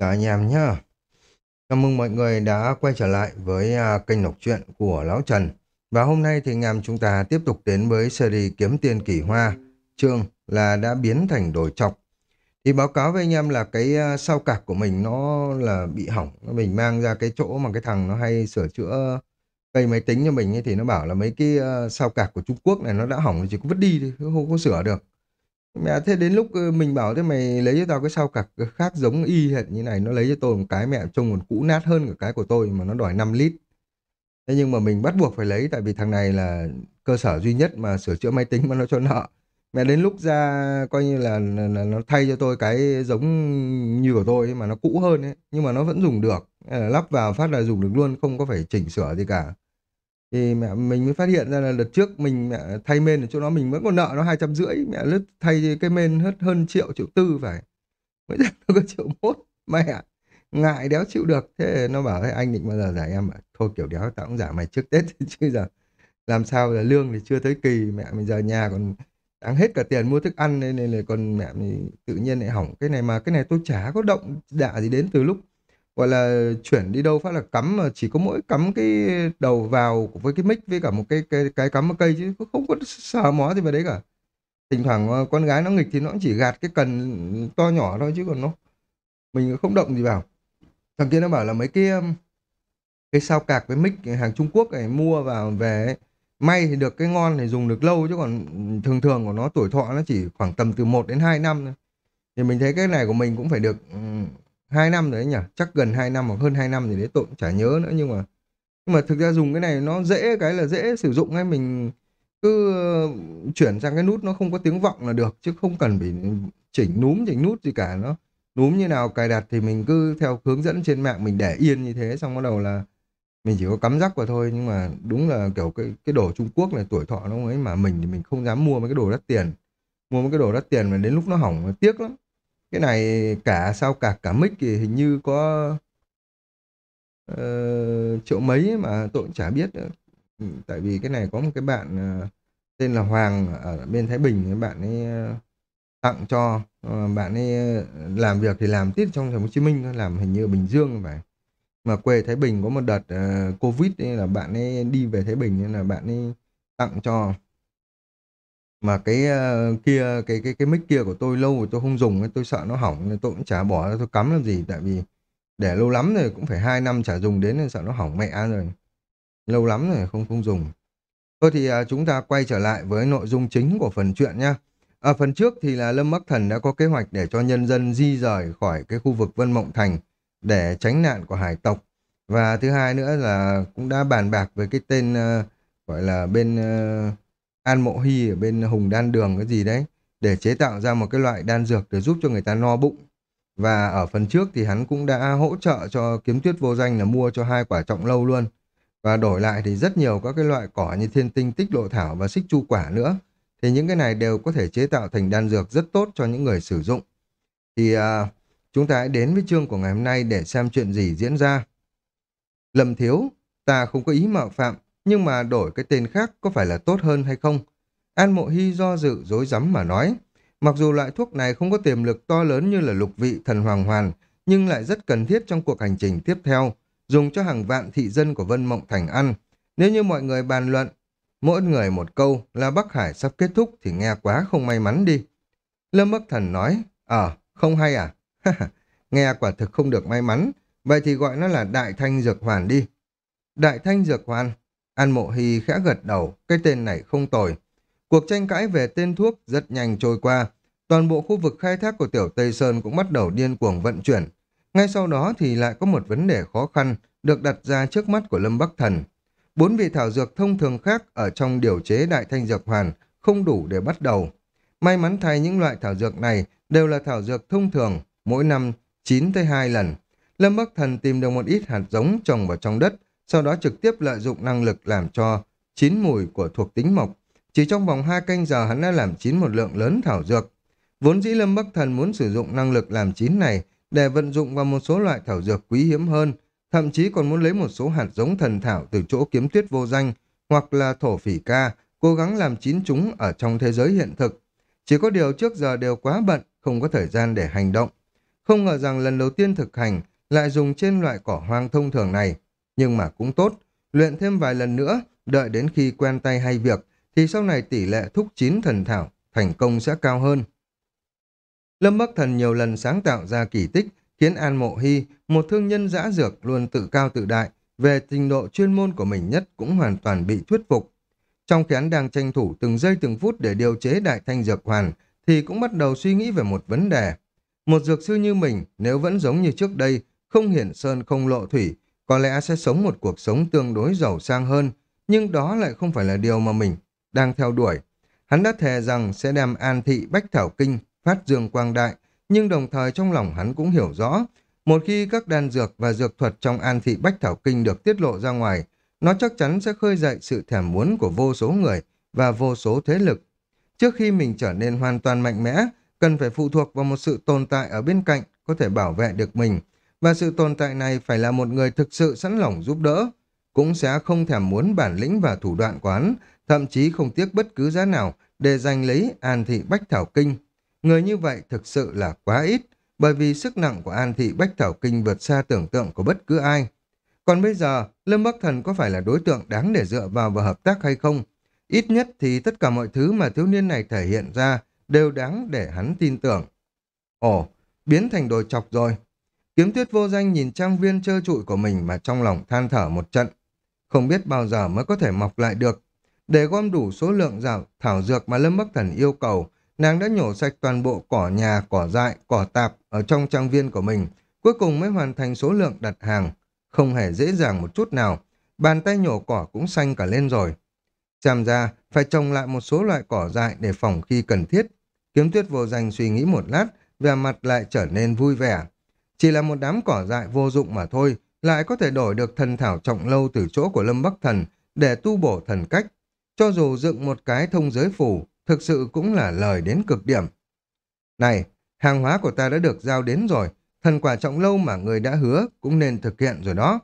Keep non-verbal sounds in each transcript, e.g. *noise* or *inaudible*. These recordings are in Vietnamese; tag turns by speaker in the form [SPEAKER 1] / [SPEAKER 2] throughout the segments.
[SPEAKER 1] Chào anh em nhé. Chào mừng mọi người đã quay trở lại với à, kênh đọc truyện của Lão Trần. Và hôm nay thì anh em chúng ta tiếp tục đến với series Kiếm Tiền Kỳ Hoa. Chương là đã biến thành đồi chọc. Thì báo cáo với anh em là cái à, sao cạc của mình nó là bị hỏng. Mình mang ra cái chỗ mà cái thằng nó hay sửa chữa cây máy tính cho mình ấy, thì nó bảo là mấy cái à, sao cạc của Trung Quốc này nó đã hỏng chỉ có vứt đi thôi, không có sửa được. Mẹ thế đến lúc mình bảo thế mày lấy cho tao cái sao cạc khác giống y hệt như này nó lấy cho tôi một cái mẹ trông còn cũ nát hơn cả cái của tôi mà nó đòi 5 lít. Thế nhưng mà mình bắt buộc phải lấy tại vì thằng này là cơ sở duy nhất mà sửa chữa máy tính mà nó cho nợ. Mẹ đến lúc ra coi như là, là, là nó thay cho tôi cái giống như của tôi ấy, mà nó cũ hơn ấy nhưng mà nó vẫn dùng được. Ờ, lắp vào phát là dùng được luôn không có phải chỉnh sửa gì cả. Thì mẹ mình mới phát hiện ra là đợt trước mình mẹ thay main ở chỗ đó mình vẫn còn nợ nó hai trăm rưỡi mẹ lướt thay cái main hết hơn triệu triệu tư phải. Mới *laughs* ra nó có triệu mốt. Mẹ ngại đéo chịu được. Thế nó bảo thế anh định bao giờ giải em? Ạ thôi kiểu đéo tao cũng giả mày trước tết. *laughs* Chứ giờ làm sao là lương thì chưa tới kỳ. Mẹ mình giờ nhà còn đáng hết cả tiền mua thức ăn nên, nên là còn mẹ mình tự nhiên lại hỏng. Cái này mà cái này tôi chả có động đạ gì đến từ lúc gọi là chuyển đi đâu phát là cắm mà chỉ có mỗi cắm cái đầu vào với cái mic với cả một cái cái cái cắm một cây chứ không có sờ mó gì vào đấy cả. Thỉnh thoảng ờ, con gái nó nghịch thì nó chỉ gạt cái cần to nhỏ thôi chứ còn nó mình không động gì vào. Thằng kia nó bảo là mấy cái cái sao cạc với mic hàng Trung Quốc này mua vào về ấy, may thì được cái ngon thì dùng được lâu chứ còn thường thường của nó tuổi thọ nó chỉ khoảng tầm từ một đến 2 năm thôi. Thì mình thấy cái này của mình cũng phải được hai năm rồi đấy nhỉ? Chắc gần 2 năm hoặc hơn 2 năm gì đấy, tôi cũng chả nhớ nữa, nhưng mà nhưng mà thực ra dùng cái này nó dễ, cái là dễ sử dụng ấy, mình cứ ờ, chuyển sang cái nút nó không có tiếng vọng là được, chứ không cần phải chỉnh núm, chỉnh nút gì cả, nó núm như nào, cài đặt thì mình cứ theo hướng dẫn trên mạng, mình để yên như thế, xong bắt đầu là mình chỉ có cắm rắc vào thôi. Nhưng mà đúng là kiểu cái cái đồ Trung Quốc này, tuổi thọ nó ấy, mà mình thì mình không dám mua mấy cái đồ đắt tiền. Mua mấy cái đồ đắt tiền mà đến lúc nó hỏng tiếc lắm cái này cả sao cả cả mic thì hình như có ờ, uh, triệu mấy mà tôi cũng chả biết nữa. Ừ, tại vì cái này có một cái bạn uh, tên là Hoàng ở bên Thái Bình cái bạn ấy uh, tặng cho. Uh, bạn ấy làm việc thì làm tiết trong thành phố Hồ Chí Minh làm hình như ở Bình Dương phải. Mà quê Thái Bình có một đợt uh, Covid ấy là bạn ấy đi về Thái Bình nên là bạn ấy tặng cho mà cái uh, kia cái cái cái mic kia của tôi lâu rồi tôi không dùng tôi sợ nó hỏng nên tôi cũng chả bỏ ra tôi cắm làm gì tại vì để lâu lắm rồi cũng phải hai năm chả dùng đến nên sợ nó hỏng mẹ rồi. Lâu lắm rồi không không dùng. Thôi thì uh, chúng ta quay trở lại với nội dung chính của phần chuyện nhá. Ở phần trước thì là Lâm Bắc Thần đã có kế hoạch để cho nhân dân di rời khỏi cái khu vực Vân Mộng Thành để tránh nạn của hải tộc. Và thứ hai nữa là cũng đã bàn bạc với cái tên uh, gọi là bên uh, An Mộ Hy ở bên Hùng Đan Đường cái gì đấy để chế tạo ra một cái loại đan dược để giúp cho người ta no bụng. Và ở phần trước thì hắn cũng đã hỗ trợ cho kiếm tuyết vô danh là mua cho hai quả trọng lâu luôn. Và đổi lại thì rất nhiều các cái loại cỏ như thiên tinh tích lộ thảo và xích chu quả nữa. Thì những cái này đều có thể chế tạo thành đan dược rất tốt cho những người sử dụng. Thì à, chúng ta hãy đến với chương của ngày hôm nay để xem chuyện gì diễn ra. lầm Thiếu, ta không có ý mạo phạm, nhưng mà đổi cái tên khác có phải là tốt hơn hay không? An Mộ Hy do dự dối rắm mà nói. Mặc dù loại thuốc này không có tiềm lực to lớn như là lục vị thần hoàng hoàn, nhưng lại rất cần thiết trong cuộc hành trình tiếp theo, dùng cho hàng vạn thị dân của Vân Mộng Thành ăn. Nếu như mọi người bàn luận, mỗi người một câu là Bắc Hải sắp kết thúc thì nghe quá không may mắn đi. Lâm Bắc Thần nói, ờ, không hay à? nghe quả thực không được may mắn, vậy thì gọi nó là Đại Thanh Dược Hoàn đi. Đại Thanh Dược Hoàn, An Mộ Hy khẽ gật đầu, cái tên này không tồi. Cuộc tranh cãi về tên thuốc rất nhanh trôi qua. Toàn bộ khu vực khai thác của Tiểu Tây Sơn cũng bắt đầu điên cuồng vận chuyển. Ngay sau đó thì lại có một vấn đề khó khăn được đặt ra trước mắt của Lâm Bắc Thần. Bốn vị thảo dược thông thường khác ở trong điều chế Đại Thanh Dược Hoàn không đủ để bắt đầu. May mắn thay những loại thảo dược này đều là thảo dược thông thường, mỗi năm 9 tới 2 lần. Lâm Bắc Thần tìm được một ít hạt giống trồng vào trong đất, sau đó trực tiếp lợi dụng năng lực làm cho chín mùi của thuộc tính mộc. Chỉ trong vòng 2 canh giờ hắn đã làm chín một lượng lớn thảo dược. Vốn dĩ Lâm Bắc Thần muốn sử dụng năng lực làm chín này để vận dụng vào một số loại thảo dược quý hiếm hơn, thậm chí còn muốn lấy một số hạt giống thần thảo từ chỗ kiếm tuyết vô danh hoặc là thổ phỉ ca, cố gắng làm chín chúng ở trong thế giới hiện thực. Chỉ có điều trước giờ đều quá bận, không có thời gian để hành động. Không ngờ rằng lần đầu tiên thực hành lại dùng trên loại cỏ hoang thông thường này. Nhưng mà cũng tốt, luyện thêm vài lần nữa, đợi đến khi quen tay hay việc, thì sau này tỷ lệ thúc chín thần thảo, thành công sẽ cao hơn. Lâm Bắc Thần nhiều lần sáng tạo ra kỳ tích, khiến An Mộ Hy, một thương nhân dã dược luôn tự cao tự đại, về trình độ chuyên môn của mình nhất cũng hoàn toàn bị thuyết phục. Trong khi hắn đang tranh thủ từng giây từng phút để điều chế đại thanh dược hoàn, thì cũng bắt đầu suy nghĩ về một vấn đề. Một dược sư như mình, nếu vẫn giống như trước đây, không hiển sơn không lộ thủy, có lẽ sẽ sống một cuộc sống tương đối giàu sang hơn, nhưng đó lại không phải là điều mà mình đang theo đuổi. Hắn đã thề rằng sẽ đem an thị bách thảo kinh, phát dương quang đại, nhưng đồng thời trong lòng hắn cũng hiểu rõ, một khi các đan dược và dược thuật trong an thị bách thảo kinh được tiết lộ ra ngoài, nó chắc chắn sẽ khơi dậy sự thèm muốn của vô số người và vô số thế lực. Trước khi mình trở nên hoàn toàn mạnh mẽ, cần phải phụ thuộc vào một sự tồn tại ở bên cạnh có thể bảo vệ được mình, và sự tồn tại này phải là một người thực sự sẵn lòng giúp đỡ, cũng sẽ không thèm muốn bản lĩnh và thủ đoạn quán, thậm chí không tiếc bất cứ giá nào để giành lấy An Thị Bách Thảo Kinh. Người như vậy thực sự là quá ít, bởi vì sức nặng của An Thị Bách Thảo Kinh vượt xa tưởng tượng của bất cứ ai. Còn bây giờ, Lâm Bắc Thần có phải là đối tượng đáng để dựa vào và hợp tác hay không? Ít nhất thì tất cả mọi thứ mà thiếu niên này thể hiện ra đều đáng để hắn tin tưởng. Ồ, biến thành đồ chọc rồi. Kiếm tuyết vô danh nhìn trang viên trơ trụi của mình mà trong lòng than thở một trận. Không biết bao giờ mới có thể mọc lại được. Để gom đủ số lượng rào, thảo dược mà Lâm Bắc Thần yêu cầu, nàng đã nhổ sạch toàn bộ cỏ nhà, cỏ dại, cỏ tạp ở trong trang viên của mình, cuối cùng mới hoàn thành số lượng đặt hàng. Không hề dễ dàng một chút nào, bàn tay nhổ cỏ cũng xanh cả lên rồi. Xem ra, phải trồng lại một số loại cỏ dại để phòng khi cần thiết. Kiếm tuyết vô danh suy nghĩ một lát, vẻ mặt lại trở nên vui vẻ. Chỉ là một đám cỏ dại vô dụng mà thôi, lại có thể đổi được thần thảo trọng lâu từ chỗ của Lâm Bắc Thần để tu bổ thần cách. Cho dù dựng một cái thông giới phủ, thực sự cũng là lời đến cực điểm. Này, hàng hóa của ta đã được giao đến rồi, thần quả trọng lâu mà người đã hứa cũng nên thực hiện rồi đó.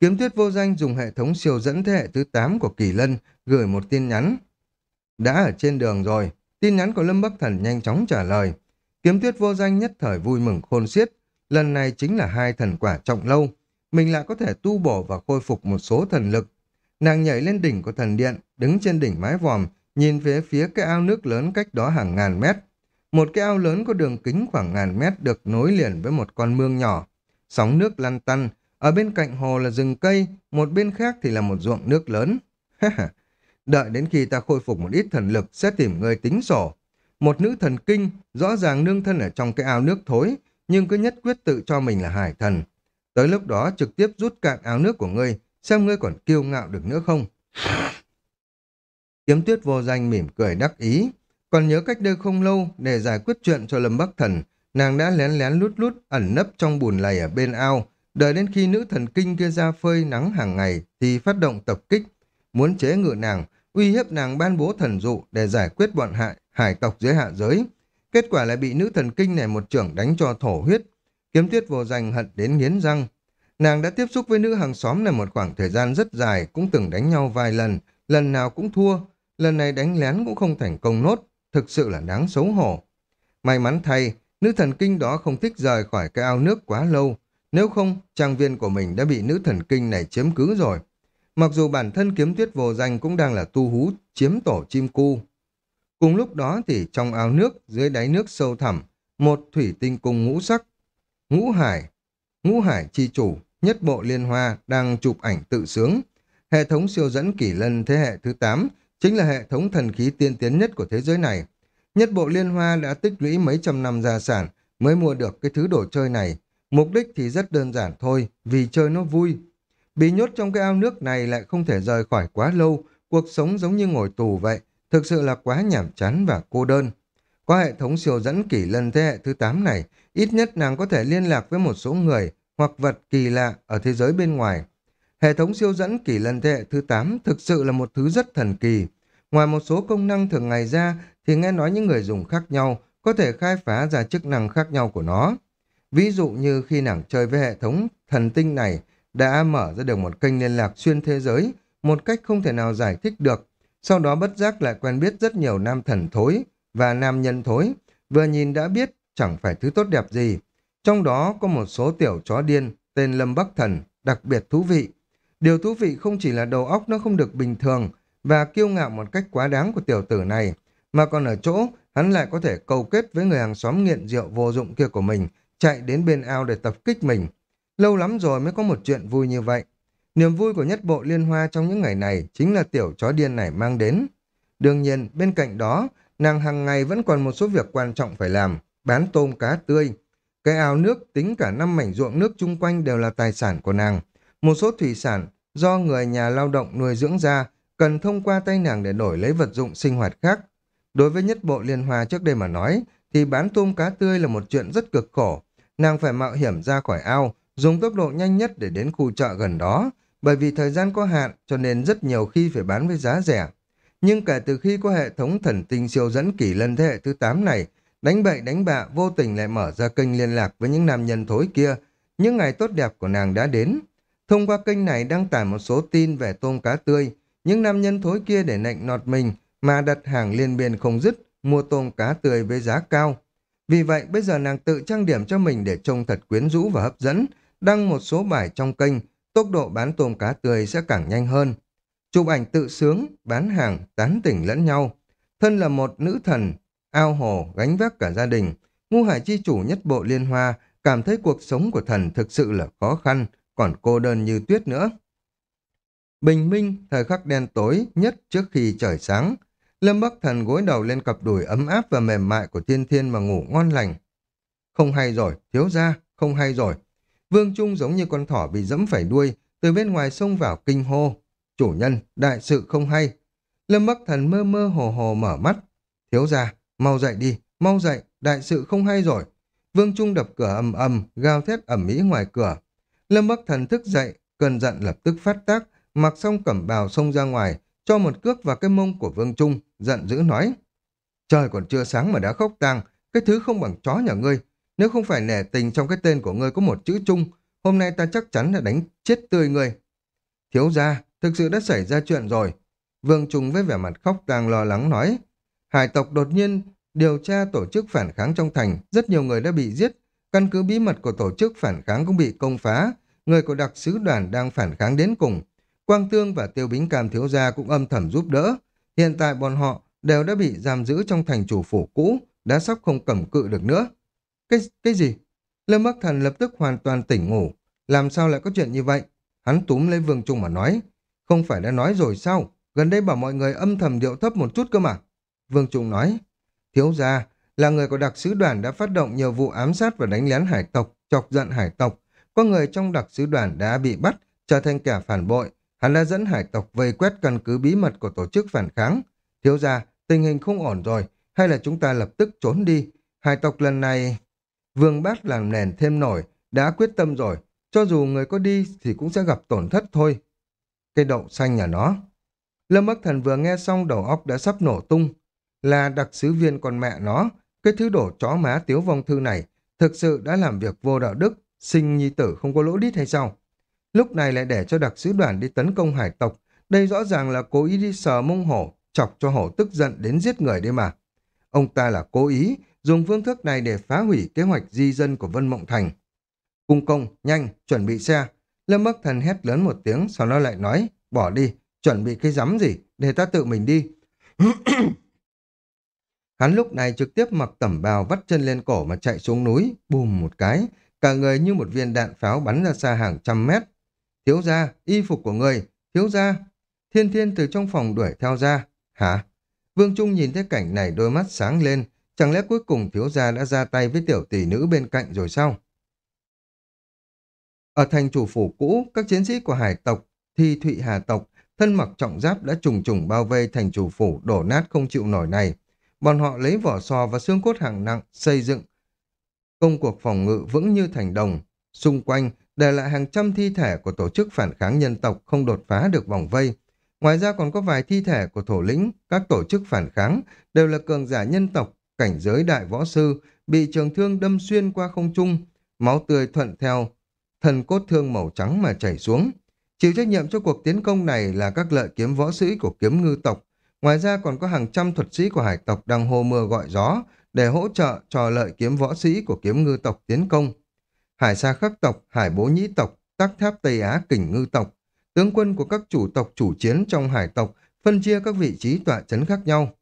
[SPEAKER 1] Kiếm tuyết vô danh dùng hệ thống siêu dẫn thế hệ thứ 8 của Kỳ Lân gửi một tin nhắn. Đã ở trên đường rồi, tin nhắn của Lâm Bắc Thần nhanh chóng trả lời. Kiếm tuyết vô danh nhất thời vui mừng khôn xiết, lần này chính là hai thần quả trọng lâu. Mình lại có thể tu bổ và khôi phục một số thần lực. Nàng nhảy lên đỉnh của thần điện, đứng trên đỉnh mái vòm, nhìn về phía cái ao nước lớn cách đó hàng ngàn mét. Một cái ao lớn có đường kính khoảng ngàn mét được nối liền với một con mương nhỏ. Sóng nước lăn tăn, ở bên cạnh hồ là rừng cây, một bên khác thì là một ruộng nước lớn. Đợi đến khi ta khôi phục một ít thần lực sẽ tìm người tính sổ. Một nữ thần kinh, rõ ràng nương thân ở trong cái ao nước thối, nhưng cứ nhất quyết tự cho mình là hải thần. Tới lúc đó trực tiếp rút cạn áo nước của ngươi, xem ngươi còn kiêu ngạo được nữa không. Kiếm tuyết vô danh mỉm cười đắc ý. Còn nhớ cách đây không lâu, để giải quyết chuyện cho Lâm Bắc Thần, nàng đã lén lén lút lút ẩn nấp trong bùn lầy ở bên ao, đợi đến khi nữ thần kinh kia ra phơi nắng hàng ngày thì phát động tập kích, muốn chế ngự nàng, uy hiếp nàng ban bố thần dụ để giải quyết bọn hại, hải tộc dưới hạ giới. Kết quả lại bị nữ thần kinh này một trưởng đánh cho thổ huyết. Kiếm tuyết vô danh hận đến nghiến răng. Nàng đã tiếp xúc với nữ hàng xóm này một khoảng thời gian rất dài, cũng từng đánh nhau vài lần, lần nào cũng thua. Lần này đánh lén cũng không thành công nốt, thực sự là đáng xấu hổ. May mắn thay, nữ thần kinh đó không thích rời khỏi cái ao nước quá lâu. Nếu không, trang viên của mình đã bị nữ thần kinh này chiếm cứ rồi. Mặc dù bản thân kiếm tuyết vô danh cũng đang là tu hú chiếm tổ chim cu. Cùng lúc đó thì trong ao nước, dưới đáy nước sâu thẳm, một thủy tinh cung ngũ sắc. Ngũ hải, ngũ hải chi chủ, nhất bộ liên hoa đang chụp ảnh tự sướng. Hệ thống siêu dẫn kỷ lân thế hệ thứ 8 chính là hệ thống thần khí tiên tiến nhất của thế giới này. Nhất bộ liên hoa đã tích lũy mấy trăm năm gia sản mới mua được cái thứ đồ chơi này. Mục đích thì rất đơn giản thôi, vì chơi nó vui. Bị nhốt trong cái ao nước này lại không thể rời khỏi quá lâu, cuộc sống giống như ngồi tù vậy, thực sự là quá nhảm chán và cô đơn. Qua hệ thống siêu dẫn kỷ lân thế hệ thứ 8 này, ít nhất nàng có thể liên lạc với một số người hoặc vật kỳ lạ ở thế giới bên ngoài. Hệ thống siêu dẫn kỷ lân thế hệ thứ 8 thực sự là một thứ rất thần kỳ. Ngoài một số công năng thường ngày ra thì nghe nói những người dùng khác nhau có thể khai phá ra chức năng khác nhau của nó. Ví dụ như khi nàng chơi với hệ thống thần tinh này đã mở ra được một kênh liên lạc xuyên thế giới một cách không thể nào giải thích được. Sau đó bất giác lại quen biết rất nhiều nam thần thối và nam nhân thối. Vừa nhìn đã biết chẳng phải thứ tốt đẹp gì. Trong đó có một số tiểu chó điên tên Lâm Bắc Thần, đặc biệt thú vị. Điều thú vị không chỉ là đầu óc nó không được bình thường và kiêu ngạo một cách quá đáng của tiểu tử này, mà còn ở chỗ hắn lại có thể cầu kết với người hàng xóm nghiện rượu vô dụng kia của mình, chạy đến bên ao để tập kích mình. Lâu lắm rồi mới có một chuyện vui như vậy. Niềm vui của nhất bộ liên hoa trong những ngày này chính là tiểu chó điên này mang đến. Đương nhiên, bên cạnh đó, nàng hàng ngày vẫn còn một số việc quan trọng phải làm, bán tôm cá tươi. Cái ao nước tính cả năm mảnh ruộng nước chung quanh đều là tài sản của nàng. Một số thủy sản do người nhà lao động nuôi dưỡng ra cần thông qua tay nàng để đổi lấy vật dụng sinh hoạt khác. Đối với nhất bộ liên hoa trước đây mà nói, thì bán tôm cá tươi là một chuyện rất cực khổ. Nàng phải mạo hiểm ra khỏi ao, dùng tốc độ nhanh nhất để đến khu chợ gần đó, bởi vì thời gian có hạn cho nên rất nhiều khi phải bán với giá rẻ. Nhưng kể từ khi có hệ thống thần tinh siêu dẫn kỷ lân thế hệ thứ 8 này, đánh bậy đánh bạ vô tình lại mở ra kênh liên lạc với những nam nhân thối kia, những ngày tốt đẹp của nàng đã đến. Thông qua kênh này đăng tải một số tin về tôm cá tươi, những nam nhân thối kia để nạnh nọt mình mà đặt hàng liên biên không dứt, mua tôm cá tươi với giá cao. Vì vậy bây giờ nàng tự trang điểm cho mình để trông thật quyến rũ và hấp dẫn, đăng một số bài trong kênh, tốc độ bán tôm cá tươi sẽ càng nhanh hơn. Chụp ảnh tự sướng, bán hàng, tán tỉnh lẫn nhau. Thân là một nữ thần, ao hồ, gánh vác cả gia đình. Ngu hải chi chủ nhất bộ liên hoa, cảm thấy cuộc sống của thần thực sự là khó khăn, còn cô đơn như tuyết nữa. Bình minh, thời khắc đen tối nhất trước khi trời sáng. Lâm Bắc Thần gối đầu lên cặp đùi ấm áp và mềm mại của thiên thiên mà ngủ ngon lành. Không hay rồi, thiếu ra, không hay rồi. Vương Trung giống như con thỏ bị dẫm phải đuôi, từ bên ngoài xông vào kinh hô. Chủ nhân, đại sự không hay. Lâm Bắc Thần mơ mơ hồ hồ mở mắt. Thiếu ra, mau dậy đi, mau dậy, đại sự không hay rồi. Vương Trung đập cửa ầm ầm, gào thét ẩm mỹ ngoài cửa. Lâm Bắc Thần thức dậy, cơn giận lập tức phát tác, mặc xong cẩm bào xông ra ngoài, cho một cước vào cái mông của Vương Trung, giận dữ nói. Trời còn chưa sáng mà đã khóc tang, cái thứ không bằng chó nhà ngươi. Nếu không phải nể tình trong cái tên của ngươi có một chữ chung hôm nay ta chắc chắn là đánh chết tươi ngươi. Thiếu gia, thực sự đã xảy ra chuyện rồi. Vương Trung với vẻ mặt khóc tang lo lắng nói. Hải tộc đột nhiên điều tra tổ chức phản kháng trong thành, rất nhiều người đã bị giết. Căn cứ bí mật của tổ chức phản kháng cũng bị công phá. Người của đặc sứ đoàn đang phản kháng đến cùng. Quang Tương và Tiêu Bính Cam thiếu gia cũng âm thầm giúp đỡ. Hiện tại bọn họ đều đã bị giam giữ trong thành chủ phủ cũ, đã sắp không cầm cự được nữa. Cái cái gì? Lâm Bắc Thần lập tức hoàn toàn tỉnh ngủ. Làm sao lại có chuyện như vậy? Hắn túm lấy Vương Trung mà nói. Không phải đã nói rồi sao? Gần đây bảo mọi người âm thầm điệu thấp một chút cơ mà. Vương Trung nói. Thiếu gia, là người của đặc sứ đoàn đã phát động nhiều vụ ám sát và đánh lén hải tộc, chọc giận hải tộc. Có người trong đặc sứ đoàn đã bị bắt, trở thành kẻ phản bội, Hắn đã dẫn hải tộc vây quét căn cứ bí mật của tổ chức phản kháng. Thiếu gia tình hình không ổn rồi, hay là chúng ta lập tức trốn đi. Hải tộc lần này... Vương Bát làm nền thêm nổi, đã quyết tâm rồi. Cho dù người có đi thì cũng sẽ gặp tổn thất thôi. Cây đậu xanh nhà nó. Lâm Bắc Thần vừa nghe xong đầu óc đã sắp nổ tung. Là đặc sứ viên con mẹ nó. Cái thứ đổ chó má tiếu vong thư này thực sự đã làm việc vô đạo đức, sinh nhi tử không có lỗ đít hay sao? Lúc này lại để cho đặc sứ đoàn đi tấn công hải tộc. Đây rõ ràng là cố ý đi sờ mông hổ, chọc cho hổ tức giận đến giết người đấy mà. Ông ta là cố ý, dùng phương thức này để phá hủy kế hoạch di dân của Vân Mộng Thành. Cung công, nhanh, chuẩn bị xe. Lâm Bắc Thần hét lớn một tiếng, sau đó lại nói, bỏ đi, chuẩn bị cái rắm gì, để ta tự mình đi. *coughs* Hắn lúc này trực tiếp mặc tẩm bào vắt chân lên cổ mà chạy xuống núi, bùm một cái, cả người như một viên đạn pháo bắn ra xa hàng trăm mét. Thiếu gia, y phục của người, thiếu gia. Thiên thiên từ trong phòng đuổi theo ra. Hả? Vương Trung nhìn thấy cảnh này đôi mắt sáng lên. Chẳng lẽ cuối cùng thiếu gia đã ra tay với tiểu tỷ nữ bên cạnh rồi sao? Ở thành chủ phủ cũ, các chiến sĩ của hải tộc, thi thụy hà tộc, thân mặc trọng giáp đã trùng trùng bao vây thành chủ phủ đổ nát không chịu nổi này. Bọn họ lấy vỏ sò và xương cốt hàng nặng xây dựng công cuộc phòng ngự vững như thành đồng. Xung quanh để lại hàng trăm thi thể của tổ chức phản kháng nhân tộc không đột phá được vòng vây. Ngoài ra còn có vài thi thể của thổ lĩnh, các tổ chức phản kháng, đều là cường giả nhân tộc, cảnh giới đại võ sư, bị trường thương đâm xuyên qua không trung, máu tươi thuận theo, thần cốt thương màu trắng mà chảy xuống. Chịu trách nhiệm cho cuộc tiến công này là các lợi kiếm võ sĩ của kiếm ngư tộc. Ngoài ra còn có hàng trăm thuật sĩ của hải tộc đang hô mưa gọi gió để hỗ trợ cho lợi kiếm võ sĩ của kiếm ngư tộc tiến công. Hải Sa Khắc tộc, Hải Bố Nhĩ tộc, Tắc Tháp Tây Á Kình Ngư tộc. Tướng quân của các chủ tộc chủ chiến trong hải tộc phân chia các vị trí tọa chấn khác nhau.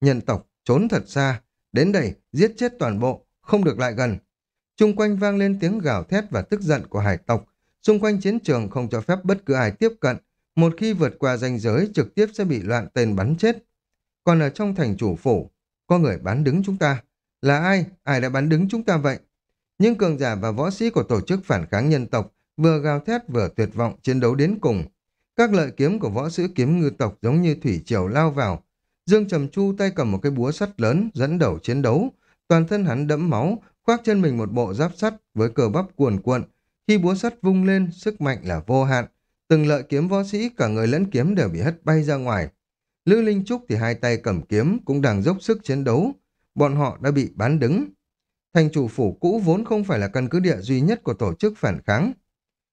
[SPEAKER 1] Nhân tộc trốn thật xa, đến đây giết chết toàn bộ, không được lại gần. Trung quanh vang lên tiếng gào thét và tức giận của hải tộc. Xung quanh chiến trường không cho phép bất cứ ai tiếp cận. Một khi vượt qua ranh giới trực tiếp sẽ bị loạn tên bắn chết. Còn ở trong thành chủ phủ, có người bán đứng chúng ta. Là ai? Ai đã bán đứng chúng ta vậy? Nhưng cường giả và võ sĩ của tổ chức phản kháng nhân tộc vừa gào thét vừa tuyệt vọng chiến đấu đến cùng. Các lợi kiếm của võ sĩ kiếm ngư tộc giống như thủy triều lao vào. Dương Trầm Chu tay cầm một cái búa sắt lớn dẫn đầu chiến đấu. Toàn thân hắn đẫm máu, khoác trên mình một bộ giáp sắt với cờ bắp cuồn cuộn. Khi búa sắt vung lên, sức mạnh là vô hạn. Từng lợi kiếm võ sĩ, cả người lẫn kiếm đều bị hất bay ra ngoài. Lữ Linh Trúc thì hai tay cầm kiếm cũng đang dốc sức chiến đấu. Bọn họ đã bị bán đứng. Thành chủ phủ cũ vốn không phải là căn cứ địa duy nhất của tổ chức phản kháng.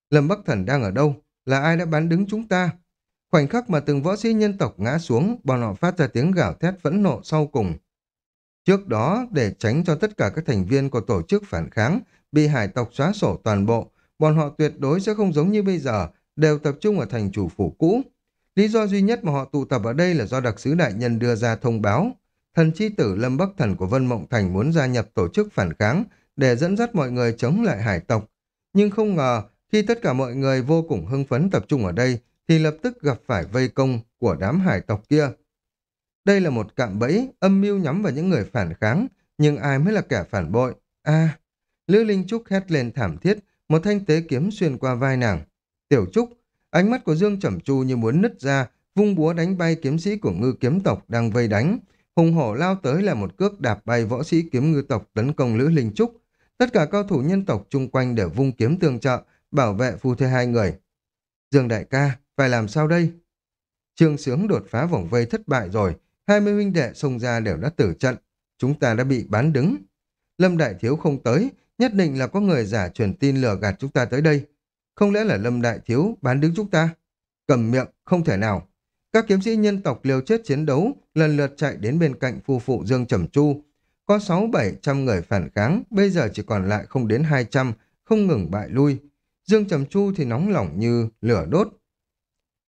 [SPEAKER 1] Lâm Bắc Thần đang ở đâu? Là ai đã bán đứng chúng ta? Khoảnh khắc mà từng võ sĩ nhân tộc ngã xuống, bọn họ phát ra tiếng gào thét phẫn nộ sau cùng. Trước đó, để tránh cho tất cả các thành viên của tổ chức phản kháng bị hải tộc xóa sổ toàn bộ, bọn họ tuyệt đối sẽ không giống như bây giờ, đều tập trung ở thành chủ phủ cũ. Lý do duy nhất mà họ tụ tập ở đây là do đặc sứ đại nhân đưa ra thông báo. Thần chi tử Lâm Bắc Thần của Vân Mộng Thành muốn gia nhập tổ chức phản kháng để dẫn dắt mọi người chống lại hải tộc. Nhưng không ngờ, khi tất cả mọi người vô cùng hưng phấn tập trung ở đây, thì lập tức gặp phải vây công của đám hải tộc kia. Đây là một cạm bẫy, âm mưu nhắm vào những người phản kháng, nhưng ai mới là kẻ phản bội? a à, Lữ Linh Trúc hét lên thảm thiết, một thanh tế kiếm xuyên qua vai nàng. Tiểu Trúc, ánh mắt của Dương Trầm Chu như muốn nứt ra, vung búa đánh bay kiếm sĩ của ngư kiếm tộc đang vây đánh. Hùng hổ lao tới là một cước đạp bay võ sĩ kiếm ngư tộc tấn công Lữ Linh Trúc. Tất cả cao thủ nhân tộc chung quanh đều vung kiếm tương trợ, bảo vệ phu thê hai người. Dương đại ca, phải làm sao đây? Trương Sướng đột phá vòng vây thất bại rồi, hai mươi huynh đệ xông ra đều đã tử trận, chúng ta đã bị bán đứng. Lâm Đại Thiếu không tới, nhất định là có người giả truyền tin lừa gạt chúng ta tới đây. Không lẽ là Lâm Đại Thiếu bán đứng chúng ta? Cầm miệng, không thể nào. Các kiếm sĩ nhân tộc liều chết chiến đấu, lần lượt chạy đến bên cạnh phu phụ Dương Trầm Chu. Có sáu bảy trăm người phản kháng, bây giờ chỉ còn lại không đến hai trăm, không ngừng bại lui. Dương Trầm Chu thì nóng lỏng như lửa đốt.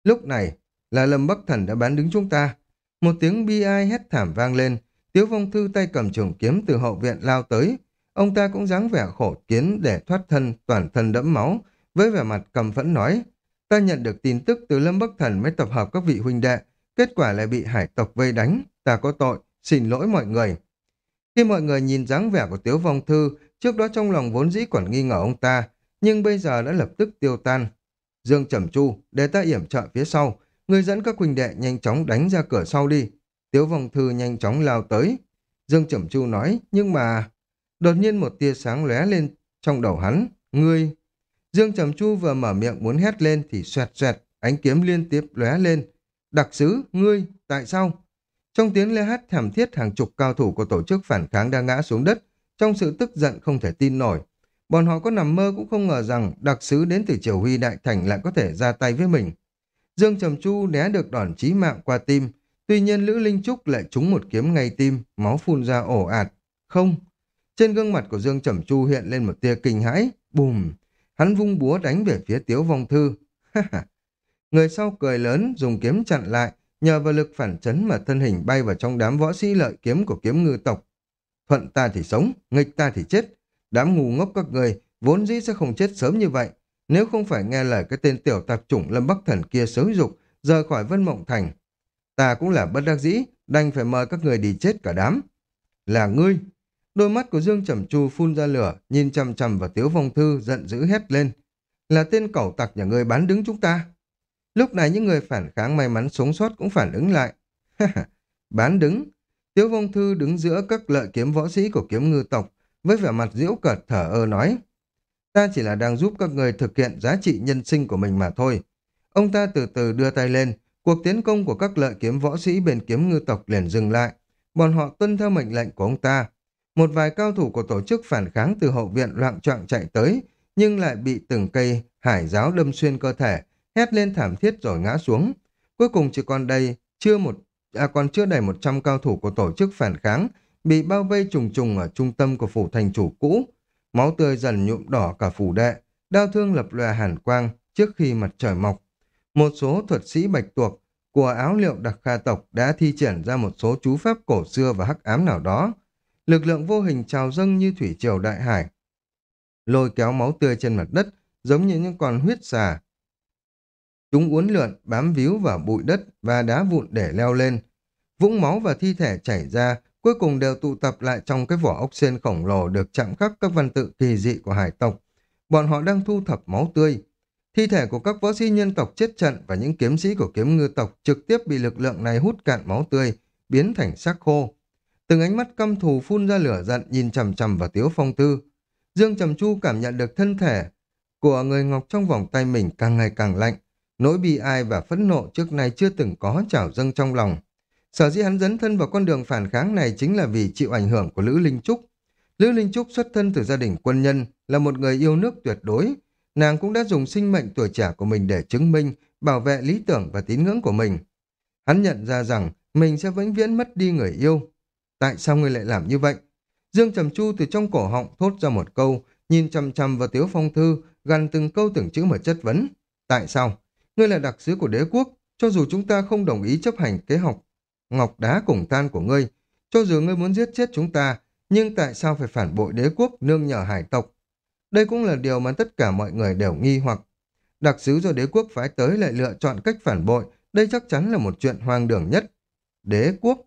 [SPEAKER 1] Lúc này là Lâm Bắc Thần đã bán đứng chúng ta. Một tiếng bi ai hét thảm vang lên, Tiếu vong Thư tay cầm trường kiếm từ hậu viện lao tới. Ông ta cũng dáng vẻ khổ kiến để thoát thân, toàn thân đẫm máu, với vẻ mặt cầm phẫn nói. Ta nhận được tin tức từ Lâm Bắc Thần mới tập hợp các vị huynh đệ, kết quả lại bị hải tộc vây đánh, ta có tội, xin lỗi mọi người. Khi mọi người nhìn dáng vẻ của Tiếu vong Thư, trước đó trong lòng vốn dĩ còn nghi ngờ ông ta, nhưng bây giờ đã lập tức tiêu tan. Dương Trầm Chu, để ta yểm trợ phía sau, người dẫn các huynh đệ nhanh chóng đánh ra cửa sau đi. Tiếu Vong Thư nhanh chóng lao tới. Dương Trầm Chu nói, nhưng mà... Đột nhiên một tia sáng lóe lên trong đầu hắn. Ngươi... Dương Trầm Chu vừa mở miệng muốn hét lên thì xoẹt xoẹt, ánh kiếm liên tiếp lóe lên. Đặc sứ, ngươi, tại sao? Trong tiếng lê hát thảm thiết hàng chục cao thủ của tổ chức phản kháng đang ngã xuống đất, trong sự tức giận không thể tin nổi. Bọn họ có nằm mơ cũng không ngờ rằng đặc sứ đến từ Triều Huy Đại Thành lại có thể ra tay với mình. Dương Trầm Chu né được đòn chí mạng qua tim, tuy nhiên Lữ Linh Trúc lại trúng một kiếm ngay tim, máu phun ra ổ ạt. Không! Trên gương mặt của Dương Trầm Chu hiện lên một tia kinh hãi, bùm! Hắn vung búa đánh về phía Tiếu Vong Thư. Người sau cười lớn, dùng kiếm chặn lại, nhờ vào lực phản chấn mà thân hình bay vào trong đám võ sĩ lợi kiếm của kiếm ngư tộc. Thuận ta thì sống, nghịch ta thì chết. Đám ngu ngốc các người vốn dĩ sẽ không chết sớm như vậy. Nếu không phải nghe lời cái tên tiểu tạp chủng Lâm Bắc Thần kia xối dục, rời khỏi Vân Mộng Thành. Ta cũng là bất đắc dĩ, đành phải mời các người đi chết cả đám. Là ngươi. Đôi mắt của Dương Trầm Chu phun ra lửa, nhìn chằm chằm vào Tiếu Phong Thư, giận dữ hét lên. Là tên cẩu tặc nhà ngươi bán đứng chúng ta. Lúc này những người phản kháng may mắn sống sót cũng phản ứng lại. *laughs* bán đứng. Tiếu Phong Thư đứng giữa các lợi kiếm võ sĩ của kiếm ngư tộc, với vẻ mặt diễu cợt thở ơ nói. Ta chỉ là đang giúp các người thực hiện giá trị nhân sinh của mình mà thôi. Ông ta từ từ đưa tay lên, cuộc tiến công của các lợi kiếm võ sĩ bên kiếm ngư tộc liền dừng lại. Bọn họ tuân theo mệnh lệnh của ông ta. Một vài cao thủ của tổ chức phản kháng từ hậu viện loạn trọng chạy tới, nhưng lại bị từng cây hải giáo đâm xuyên cơ thể, hét lên thảm thiết rồi ngã xuống. Cuối cùng chỉ còn đây, chưa một à còn chưa đầy 100 cao thủ của tổ chức phản kháng bị bao vây trùng trùng ở trung tâm của phủ thành chủ cũ. Máu tươi dần nhuộm đỏ cả phủ đệ, đao thương lập lòe hàn quang trước khi mặt trời mọc. Một số thuật sĩ bạch tuộc của áo liệu đặc kha tộc đã thi triển ra một số chú pháp cổ xưa và hắc ám nào đó. Lực lượng vô hình trào dâng như thủy triều đại hải. Lôi kéo máu tươi trên mặt đất, giống như những con huyết xà. Chúng uốn lượn, bám víu vào bụi đất và đá vụn để leo lên. Vũng máu và thi thể chảy ra, cuối cùng đều tụ tập lại trong cái vỏ ốc sen khổng lồ được chạm khắc các văn tự kỳ dị của hải tộc. Bọn họ đang thu thập máu tươi. Thi thể của các võ sĩ nhân tộc chết trận và những kiếm sĩ của kiếm ngư tộc trực tiếp bị lực lượng này hút cạn máu tươi, biến thành xác khô. Từng ánh mắt căm thù phun ra lửa giận nhìn chằm chằm vào Tiếu Phong Tư. Dương Trầm Chu cảm nhận được thân thể của người Ngọc trong vòng tay mình càng ngày càng lạnh. Nỗi bi ai và phẫn nộ trước nay chưa từng có trào dâng trong lòng. Sở dĩ hắn dấn thân vào con đường phản kháng này chính là vì chịu ảnh hưởng của Lữ Linh Trúc. Lữ Linh Trúc xuất thân từ gia đình quân nhân, là một người yêu nước tuyệt đối. Nàng cũng đã dùng sinh mệnh tuổi trẻ của mình để chứng minh, bảo vệ lý tưởng và tín ngưỡng của mình. Hắn nhận ra rằng mình sẽ vĩnh viễn mất đi người yêu. Tại sao ngươi lại làm như vậy? Dương Trầm Chu từ trong cổ họng thốt ra một câu, nhìn chằm chằm vào Tiếu Phong Thư, gần từng câu từng chữ mà chất vấn. Tại sao? Ngươi là đặc sứ của đế quốc, cho dù chúng ta không đồng ý chấp hành kế hoạch ngọc đá cùng tan của ngươi, cho dù ngươi muốn giết chết chúng ta, nhưng tại sao phải phản bội đế quốc nương nhờ hải tộc? Đây cũng là điều mà tất cả mọi người đều nghi hoặc. Đặc sứ do đế quốc phái tới lại lựa chọn cách phản bội, đây chắc chắn là một chuyện hoang đường nhất. Đế quốc?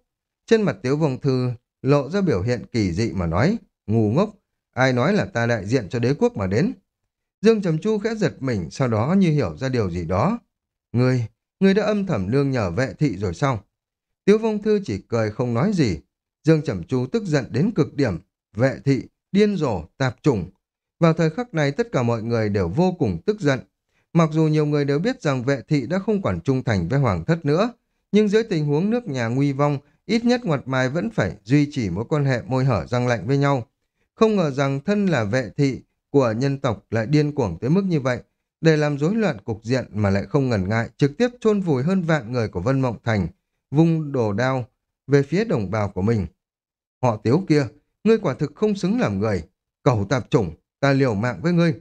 [SPEAKER 1] Trên mặt Tiếu Vong Thư lộ ra biểu hiện kỳ dị mà nói, ngu ngốc, ai nói là ta đại diện cho đế quốc mà đến. Dương Trầm Chu khẽ giật mình, sau đó như hiểu ra điều gì đó. Ngươi, ngươi đã âm thầm nương nhờ vệ thị rồi sao? Tiếu Vong Thư chỉ cười không nói gì. Dương Trầm Chu tức giận đến cực điểm, vệ thị, điên rồ, tạp trùng. Vào thời khắc này tất cả mọi người đều vô cùng tức giận. Mặc dù nhiều người đều biết rằng vệ thị đã không quản trung thành với hoàng thất nữa, nhưng dưới tình huống nước nhà nguy vong, ít nhất ngoặt mai vẫn phải duy trì mối quan hệ môi hở răng lạnh với nhau. Không ngờ rằng thân là vệ thị của nhân tộc lại điên cuồng tới mức như vậy, để làm rối loạn cục diện mà lại không ngần ngại trực tiếp chôn vùi hơn vạn người của Vân Mộng Thành, vung đồ đao về phía đồng bào của mình. Họ tiếu kia, ngươi quả thực không xứng làm người, cầu tạp chủng, ta liều mạng với ngươi.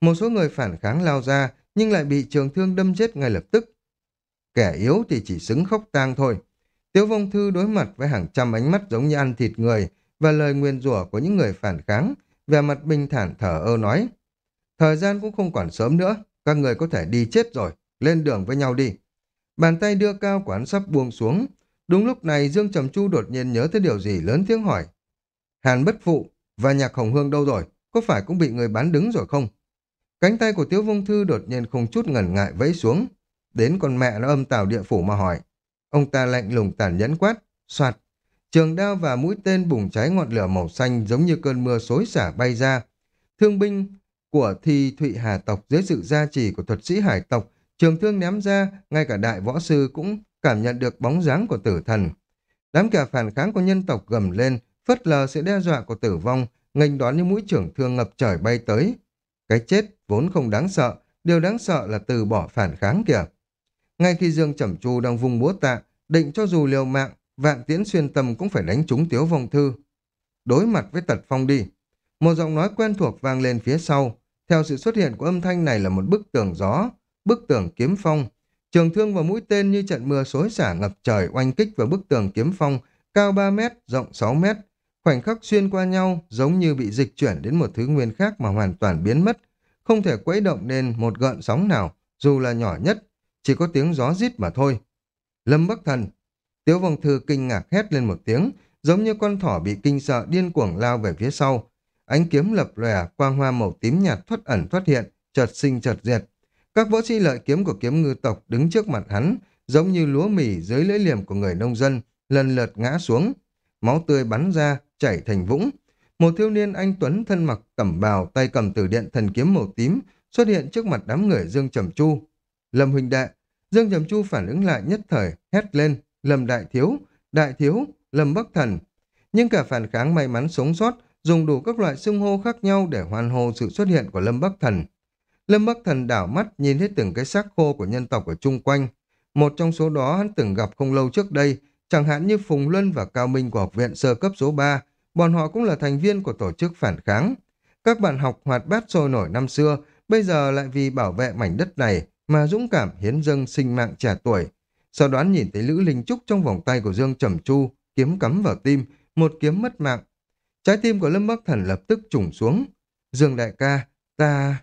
[SPEAKER 1] Một số người phản kháng lao ra, nhưng lại bị trường thương đâm chết ngay lập tức. Kẻ yếu thì chỉ xứng khóc tang thôi. Tiếu vong thư đối mặt với hàng trăm ánh mắt giống như ăn thịt người và lời nguyên rủa của những người phản kháng, về mặt bình thản thở ơ nói. Thời gian cũng không còn sớm nữa, các người có thể đi chết rồi, lên đường với nhau đi. Bàn tay đưa cao của hắn sắp buông xuống. Đúng lúc này Dương Trầm Chu đột nhiên nhớ tới điều gì lớn tiếng hỏi. Hàn bất phụ và nhạc hồng hương đâu rồi? Có phải cũng bị người bán đứng rồi không? Cánh tay của Tiếu vung Thư đột nhiên không chút ngần ngại vẫy xuống. Đến con mẹ nó âm tào địa phủ mà hỏi. Ông ta lạnh lùng tàn nhẫn quát, soạt. Trường đao và mũi tên bùng cháy ngọn lửa màu xanh giống như cơn mưa xối xả bay ra. Thương binh của thi Thụy Hà tộc dưới sự gia trì của thuật sĩ hải tộc Trường thương ném ra, ngay cả đại võ sư cũng cảm nhận được bóng dáng của tử thần. Đám kẻ phản kháng của nhân tộc gầm lên, phất lờ sự đe dọa của tử vong, nghênh đón những mũi trưởng thương ngập trời bay tới. Cái chết vốn không đáng sợ, điều đáng sợ là từ bỏ phản kháng kìa. Ngay khi Dương Trầm Chu đang vung búa tạ, định cho dù liều mạng, vạn tiễn xuyên tâm cũng phải đánh trúng tiếu vong thư. Đối mặt với tật phong đi. Một giọng nói quen thuộc vang lên phía sau. Theo sự xuất hiện của âm thanh này là một bức tường gió, bức tường kiếm phong. Trường thương và mũi tên như trận mưa xối xả ngập trời oanh kích vào bức tường kiếm phong, cao 3 mét, rộng 6 mét. Khoảnh khắc xuyên qua nhau giống như bị dịch chuyển đến một thứ nguyên khác mà hoàn toàn biến mất, không thể quấy động nên một gợn sóng nào, dù là nhỏ nhất, chỉ có tiếng gió rít mà thôi. Lâm Bắc Thần, Tiếu Vong Thư kinh ngạc hét lên một tiếng, giống như con thỏ bị kinh sợ điên cuồng lao về phía sau. Ánh kiếm lập lòe, quang hoa màu tím nhạt thoát ẩn thoát hiện, chợt sinh chợt diệt, các võ sĩ lợi kiếm của kiếm ngư tộc đứng trước mặt hắn, giống như lúa mì dưới lưỡi liềm của người nông dân, lần lượt ngã xuống. Máu tươi bắn ra, chảy thành vũng. Một thiếu niên anh Tuấn thân mặc cẩm bào, tay cầm từ điện thần kiếm màu tím, xuất hiện trước mặt đám người Dương Trầm Chu. Lâm huynh đệ, Dương Trầm Chu phản ứng lại nhất thời, hét lên, Lâm đại thiếu, đại thiếu, Lâm bắc thần. Nhưng cả phản kháng may mắn sống sót, dùng đủ các loại xưng hô khác nhau để hoan hô sự xuất hiện của Lâm Bắc Thần. Lâm Bắc Thần đảo mắt nhìn thấy từng cái xác khô của nhân tộc ở chung quanh. Một trong số đó hắn từng gặp không lâu trước đây, chẳng hạn như Phùng Luân và Cao Minh của học viện sơ cấp số 3, bọn họ cũng là thành viên của tổ chức phản kháng. Các bạn học hoạt bát sôi nổi năm xưa, bây giờ lại vì bảo vệ mảnh đất này mà dũng cảm hiến dâng sinh mạng trẻ tuổi. Sau đoán nhìn thấy Lữ Linh Trúc trong vòng tay của Dương Trầm Chu, kiếm cắm vào tim, một kiếm mất mạng. Trái tim của Lâm Bắc Thần lập tức trùng xuống. Dương đại ca, ta...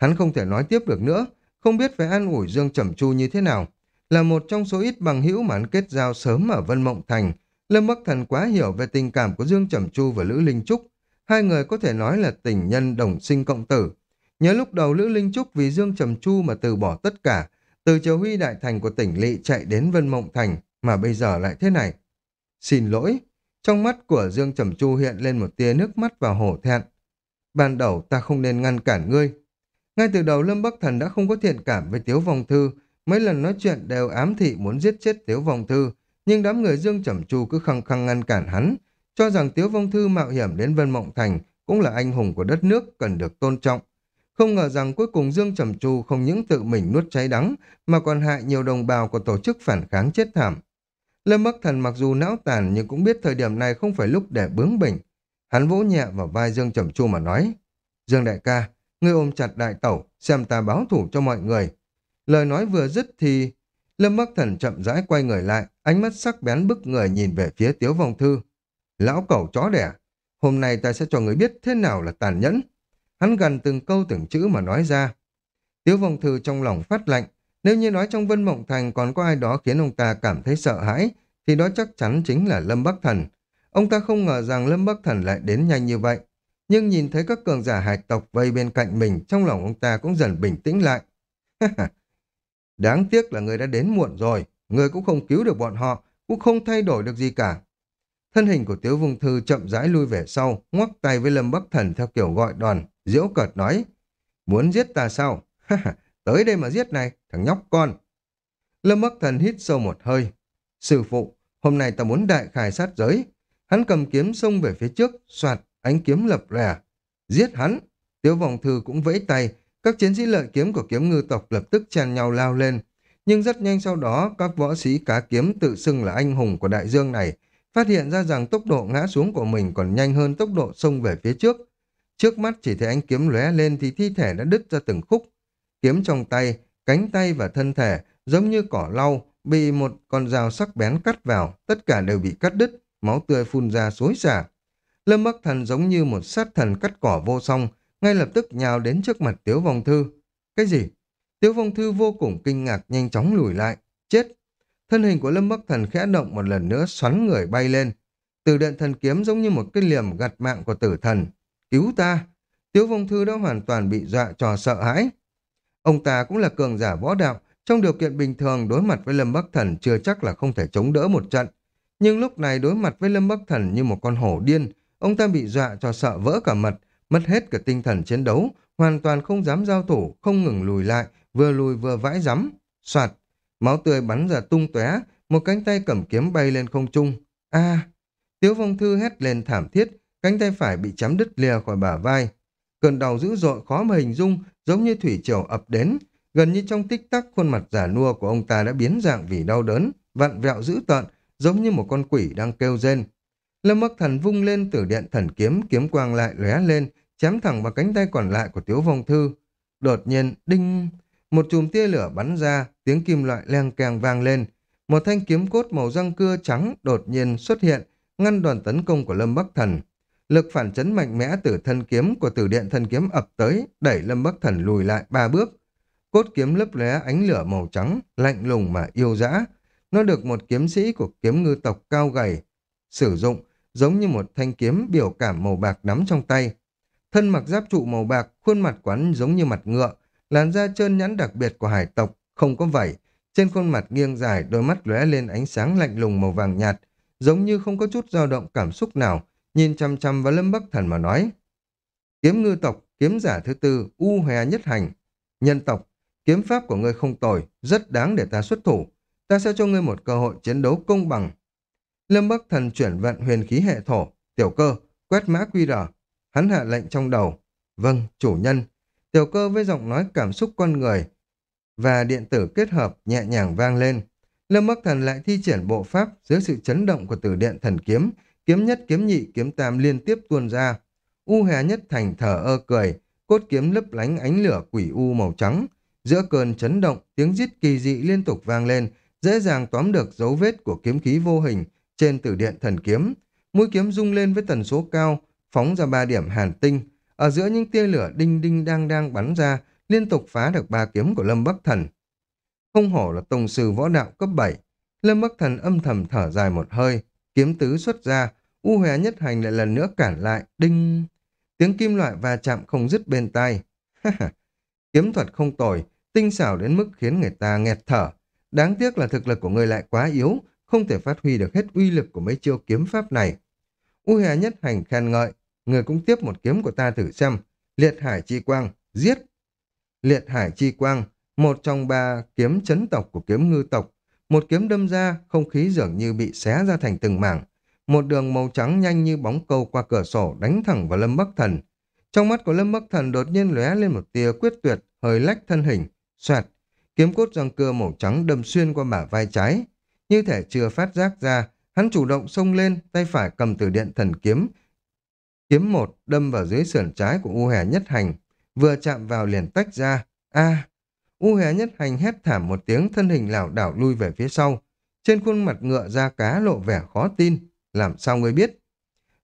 [SPEAKER 1] Hắn không thể nói tiếp được nữa, không biết phải an ủi Dương Trầm Chu như thế nào. Là một trong số ít bằng hữu mà hắn kết giao sớm ở Vân Mộng Thành, Lâm Bắc Thần quá hiểu về tình cảm của Dương Trầm Chu và Lữ Linh Trúc. Hai người có thể nói là tình nhân đồng sinh cộng tử. Nhớ lúc đầu Lữ Linh Trúc vì Dương Trầm Chu mà từ bỏ tất cả, từ Triều Huy Đại Thành của tỉnh Lị chạy đến Vân Mộng Thành, mà bây giờ lại thế này. Xin lỗi, trong mắt của Dương Trầm Chu hiện lên một tia nước mắt và hổ thẹn. Ban đầu ta không nên ngăn cản ngươi. Ngay từ đầu Lâm Bắc Thần đã không có thiện cảm với Tiếu Vong Thư, mấy lần nói chuyện đều ám thị muốn giết chết Tiếu Vong Thư, nhưng đám người Dương Trầm Chu cứ khăng khăng ngăn cản hắn, cho rằng Tiếu Vong Thư mạo hiểm đến Vân Mộng Thành cũng là anh hùng của đất nước cần được tôn trọng. Không ngờ rằng cuối cùng Dương Trầm Chu không những tự mình nuốt cháy đắng mà còn hại nhiều đồng bào của tổ chức phản kháng chết thảm. Lâm Bắc Thần mặc dù não tàn nhưng cũng biết thời điểm này không phải lúc để bướng bỉnh. Hắn vỗ nhẹ vào vai Dương Trầm Chu mà nói, Dương đại ca, ngươi ôm chặt đại tẩu, xem ta báo thủ cho mọi người. Lời nói vừa dứt thì Lâm Bắc Thần chậm rãi quay người lại, ánh mắt sắc bén bức người nhìn về phía Tiếu Vong Thư. Lão cẩu chó đẻ, hôm nay ta sẽ cho người biết thế nào là tàn nhẫn. Hắn gần từng câu từng chữ mà nói ra. Tiếu Vong Thư trong lòng phát lạnh, nếu như nói trong Vân Mộng Thành còn có ai đó khiến ông ta cảm thấy sợ hãi, thì đó chắc chắn chính là Lâm Bắc Thần. Ông ta không ngờ rằng Lâm Bắc Thần lại đến nhanh như vậy. Nhưng nhìn thấy các cường giả hải tộc vây bên cạnh mình, trong lòng ông ta cũng dần bình tĩnh lại. *laughs* Đáng tiếc là người đã đến muộn rồi, người cũng không cứu được bọn họ, cũng không thay đổi được gì cả. Thân hình của Tiếu Vung Thư chậm rãi lui về sau, ngoắc tay với Lâm Bắc Thần theo kiểu gọi đòn, diễu cợt nói. Muốn giết ta sao? *laughs* Tới đây mà giết này, thằng nhóc con. Lâm Bắc Thần hít sâu một hơi. Sư phụ, hôm nay ta muốn đại khai sát giới. Hắn cầm kiếm xông về phía trước, soạt, ánh kiếm lập lè. Giết hắn. Tiếu vòng Thư cũng vẫy tay, các chiến sĩ lợi kiếm của kiếm ngư tộc lập tức chen nhau lao lên, nhưng rất nhanh sau đó các võ sĩ cá kiếm tự xưng là anh hùng của đại dương này, phát hiện ra rằng tốc độ ngã xuống của mình còn nhanh hơn tốc độ xông về phía trước. Trước mắt chỉ thấy ánh kiếm lóe lên thì thi thể đã đứt ra từng khúc. Kiếm trong tay, cánh tay và thân thể giống như cỏ lau, bị một con dao sắc bén cắt vào, tất cả đều bị cắt đứt, máu tươi phun ra xối xả. Lâm Bắc Thần giống như một sát thần cắt cỏ vô song, ngay lập tức nhào đến trước mặt Tiếu Vong Thư. Cái gì? Tiếu Vong Thư vô cùng kinh ngạc nhanh chóng lùi lại. Chết! Thân hình của Lâm Bắc Thần khẽ động một lần nữa xoắn người bay lên. Từ điện thần kiếm giống như một cái liềm gặt mạng của tử thần. Cứu ta! Tiếu Vong Thư đã hoàn toàn bị dọa trò sợ hãi. Ông ta cũng là cường giả võ đạo. Trong điều kiện bình thường đối mặt với Lâm Bắc Thần chưa chắc là không thể chống đỡ một trận. Nhưng lúc này đối mặt với Lâm Bắc Thần như một con hổ điên, ông ta bị dọa cho sợ vỡ cả mật, mất hết cả tinh thần chiến đấu, hoàn toàn không dám giao thủ, không ngừng lùi lại, vừa lùi vừa vãi rắm. Soạt, máu tươi bắn ra tung tóe, một cánh tay cầm kiếm bay lên không trung. A! À, Tiếu Phong Thư hét lên thảm thiết, cánh tay phải bị chém đứt lìa khỏi bả vai. Cơn đau dữ dội khó mà hình dung, giống như thủy triều ập đến. Gần như trong tích tắc khuôn mặt giả nua của ông ta đã biến dạng vì đau đớn, vặn vẹo dữ tợn, giống như một con quỷ đang kêu rên. Lâm Bắc Thần vung lên tử điện thần kiếm, kiếm quang lại lóe lên, chém thẳng vào cánh tay còn lại của Tiếu Vong Thư. Đột nhiên, đinh, một chùm tia lửa bắn ra, tiếng kim loại leng keng vang lên. Một thanh kiếm cốt màu răng cưa trắng đột nhiên xuất hiện, ngăn đoàn tấn công của Lâm Bắc Thần. Lực phản chấn mạnh mẽ từ thân kiếm của tử điện Thần kiếm ập tới, đẩy Lâm Bắc Thần lùi lại ba bước. Cốt kiếm lấp lóe ánh lửa màu trắng, lạnh lùng mà yêu dã. Nó được một kiếm sĩ của kiếm ngư tộc cao gầy sử dụng, giống như một thanh kiếm biểu cảm màu bạc nắm trong tay. Thân mặc giáp trụ màu bạc, khuôn mặt quán giống như mặt ngựa, làn da trơn nhẵn đặc biệt của hải tộc, không có vảy. Trên khuôn mặt nghiêng dài, đôi mắt lóe lên ánh sáng lạnh lùng màu vàng nhạt, giống như không có chút dao động cảm xúc nào, nhìn chăm chăm vào Lâm Bắc Thần mà nói. Kiếm ngư tộc, kiếm giả thứ tư, u hòe nhất hành. Nhân tộc, kiếm pháp của ngươi không tồi, rất đáng để ta xuất thủ. Ta sẽ cho ngươi một cơ hội chiến đấu công bằng. Lâm Bắc Thần chuyển vận huyền khí hệ thổ, tiểu cơ, quét mã QR, Hắn hạ lệnh trong đầu. Vâng, chủ nhân. Tiểu cơ với giọng nói cảm xúc con người và điện tử kết hợp nhẹ nhàng vang lên. Lâm Bắc Thần lại thi triển bộ pháp dưới sự chấn động của tử điện thần kiếm, kiếm nhất kiếm nhị kiếm tam liên tiếp tuôn ra. U Hà Nhất Thành thở ơ cười, cốt kiếm lấp lánh ánh lửa quỷ u màu trắng. Giữa cơn chấn động, tiếng rít kỳ dị liên tục vang lên, dễ dàng tóm được dấu vết của kiếm khí vô hình trên tử điện thần kiếm. Mũi kiếm rung lên với tần số cao, phóng ra ba điểm hàn tinh. Ở giữa những tia lửa đinh đinh đang đang bắn ra, liên tục phá được ba kiếm của Lâm Bắc Thần. Không hổ là tông sư võ đạo cấp 7. Lâm Bắc Thần âm thầm thở dài một hơi, kiếm tứ xuất ra, U Hòe nhất hành lại lần nữa cản lại, đinh... Tiếng kim loại va chạm không dứt bên tai. kiếm thuật không tồi, tinh xảo đến mức khiến người ta nghẹt thở. Đáng tiếc là thực lực của người lại quá yếu, không thể phát huy được hết uy lực của mấy chiêu kiếm pháp này. U Hòe nhất hành khen ngợi, người cũng tiếp một kiếm của ta thử xem. Liệt hải chi quang, giết! Liệt hải chi quang, một trong ba kiếm chấn tộc của kiếm ngư tộc. Một kiếm đâm ra, không khí dường như bị xé ra thành từng mảng. Một đường màu trắng nhanh như bóng câu qua cửa sổ đánh thẳng vào Lâm Bắc Thần. Trong mắt của Lâm Bắc Thần đột nhiên lóe lên một tia quyết tuyệt, hơi lách thân hình, xoẹt. Kiếm cốt răng cưa màu trắng đâm xuyên qua bả vai trái. Như thể chưa phát giác ra, hắn chủ động xông lên, tay phải cầm từ điện thần kiếm. Kiếm một đâm vào dưới sườn trái của U Hẻ Nhất Hành, vừa chạm vào liền tách ra. a U Hẻ Nhất Hành hét thảm một tiếng thân hình lảo đảo lui về phía sau. Trên khuôn mặt ngựa da cá lộ vẻ khó tin. Làm sao ngươi biết?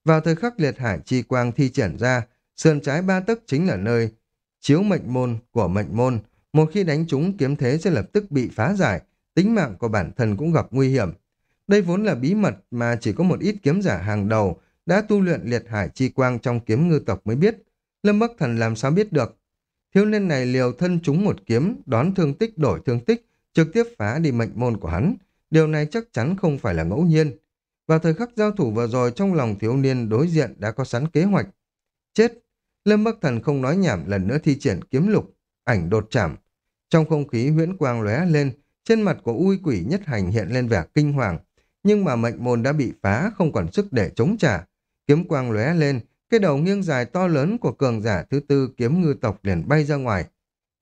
[SPEAKER 1] Vào thời khắc liệt hải chi quang thi triển ra, sườn trái ba tấc chính là nơi chiếu mệnh môn của mệnh môn. Một khi đánh trúng kiếm thế sẽ lập tức bị phá giải, tính mạng của bản thân cũng gặp nguy hiểm. Đây vốn là bí mật mà chỉ có một ít kiếm giả hàng đầu đã tu luyện liệt hải chi quang trong kiếm ngư tộc mới biết. Lâm Bắc Thần làm sao biết được? Thiếu niên này liều thân trúng một kiếm, đón thương tích đổi thương tích, trực tiếp phá đi mệnh môn của hắn. Điều này chắc chắn không phải là ngẫu nhiên. Vào thời khắc giao thủ vừa rồi trong lòng thiếu niên đối diện đã có sẵn kế hoạch. Chết! Lâm Bắc Thần không nói nhảm lần nữa thi triển kiếm lục, ảnh đột chạm. Trong không khí huyễn quang lóe lên, trên mặt của ui quỷ nhất hành hiện lên vẻ kinh hoàng. Nhưng mà mệnh môn đã bị phá, không còn sức để chống trả. Kiếm quang lóe lên, cái đầu nghiêng dài to lớn của cường giả thứ tư kiếm ngư tộc liền bay ra ngoài.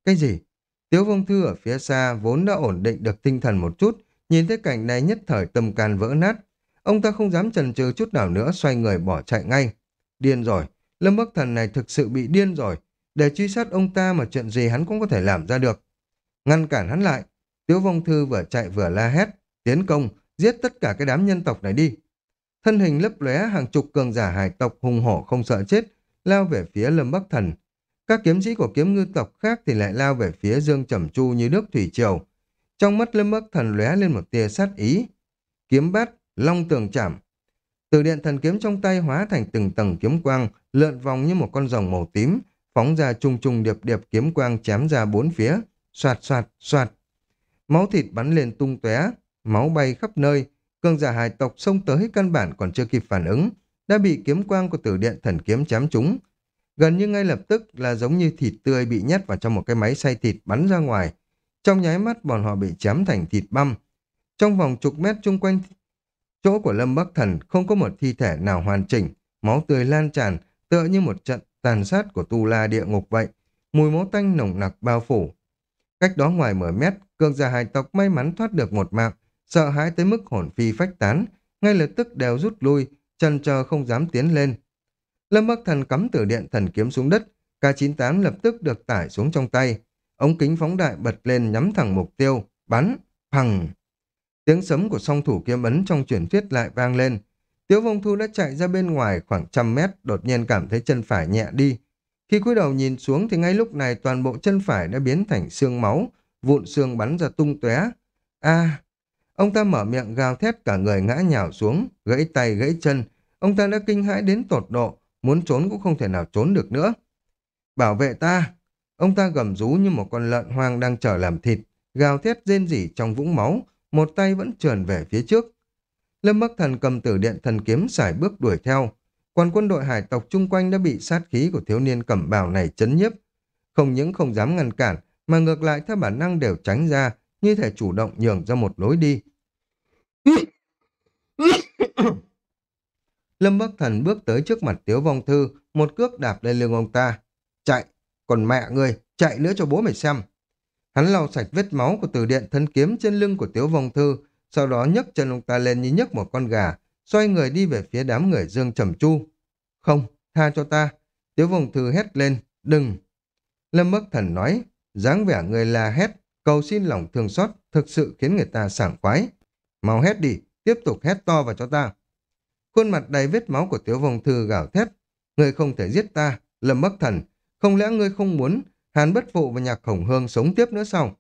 [SPEAKER 1] Cái gì? Tiếu vông thư ở phía xa vốn đã ổn định được tinh thần một chút, nhìn thấy cảnh này nhất thời tâm can vỡ nát. Ông ta không dám chần chừ chút nào nữa xoay người bỏ chạy ngay. Điên rồi, Lâm Bắc Thần này thực sự bị điên rồi. Để truy sát ông ta mà chuyện gì hắn cũng có thể làm ra được. Ngăn cản hắn lại, Tiếu Vong Thư vừa chạy vừa la hét, tiến công, giết tất cả cái đám nhân tộc này đi. Thân hình lấp lóe hàng chục cường giả hải tộc hùng hổ không sợ chết, lao về phía Lâm Bắc Thần. Các kiếm sĩ của kiếm ngư tộc khác thì lại lao về phía Dương Trầm Chu như nước thủy triều. Trong mắt Lâm Bắc Thần lóe lên một tia sát ý. Kiếm bát, long tường chạm. Từ điện thần kiếm trong tay hóa thành từng tầng kiếm quang, lượn vòng như một con rồng màu tím, phóng ra trung trung điệp điệp kiếm quang chém ra bốn phía, soạt soạt soạt. Máu thịt bắn lên tung tóe, máu bay khắp nơi, cường giả hài tộc xông tới căn bản còn chưa kịp phản ứng, đã bị kiếm quang của tử điện thần kiếm chém trúng. Gần như ngay lập tức là giống như thịt tươi bị nhét vào trong một cái máy xay thịt bắn ra ngoài. Trong nháy mắt bọn họ bị chém thành thịt băm. Trong vòng chục mét chung quanh chỗ của Lâm Bắc Thần không có một thi thể nào hoàn chỉnh, máu tươi lan tràn, tựa như một trận tàn sát của tu la địa ngục vậy. Mùi máu tanh nồng nặc bao phủ. Cách đó ngoài 10 mét, cường giả hài tộc may mắn thoát được một mạng, sợ hãi tới mức hồn phi phách tán, ngay lập tức đều rút lui, chân chờ không dám tiến lên. Lâm Bắc Thần cắm tử điện thần kiếm xuống đất, K98 lập tức được tải xuống trong tay. Ống kính phóng đại bật lên nhắm thẳng mục tiêu, bắn, phằng. Tiếng sấm của song thủ kiếm ấn trong truyền thuyết lại vang lên. Tiếu vong thu đã chạy ra bên ngoài khoảng trăm mét, đột nhiên cảm thấy chân phải nhẹ đi. Khi cúi đầu nhìn xuống thì ngay lúc này toàn bộ chân phải đã biến thành xương máu, vụn xương bắn ra tung tóe. A, Ông ta mở miệng gào thét cả người ngã nhào xuống, gãy tay gãy chân. Ông ta đã kinh hãi đến tột độ, muốn trốn cũng không thể nào trốn được nữa. Bảo vệ ta! Ông ta gầm rú như một con lợn hoang đang chờ làm thịt, gào thét rên rỉ trong vũng máu, một tay vẫn trườn về phía trước. Lâm Bắc Thần cầm tử điện thần kiếm xài bước đuổi theo. Còn quân đội hải tộc chung quanh đã bị sát khí của thiếu niên cẩm bào này chấn nhiếp. Không những không dám ngăn cản, mà ngược lại theo bản năng đều tránh ra, như thể chủ động nhường ra một lối đi. *coughs* Lâm Bắc Thần bước tới trước mặt Tiếu Vong Thư, một cước đạp lên lưng ông ta. Chạy, còn mẹ ngươi, chạy nữa cho bố mày xem. Hắn lau sạch vết máu của từ điện thân kiếm trên lưng của Tiếu Vong Thư, sau đó nhấc chân ông ta lên như nhấc một con gà, xoay người đi về phía đám người Dương Trầm Chu. Không, tha cho ta, Tiếu Vong Thư hét lên, đừng. Lâm Bắc Thần nói, dáng vẻ người là hét, cầu xin lòng thương xót, thực sự khiến người ta sảng khoái. Mau hét đi, tiếp tục hét to vào cho ta. Khuôn mặt đầy vết máu của Tiếu Vong Thư gào thét, người không thể giết ta, Lâm Bắc Thần, không lẽ ngươi không muốn Hàn Bất Phụ và Nhạc Khổng Hương sống tiếp nữa sao?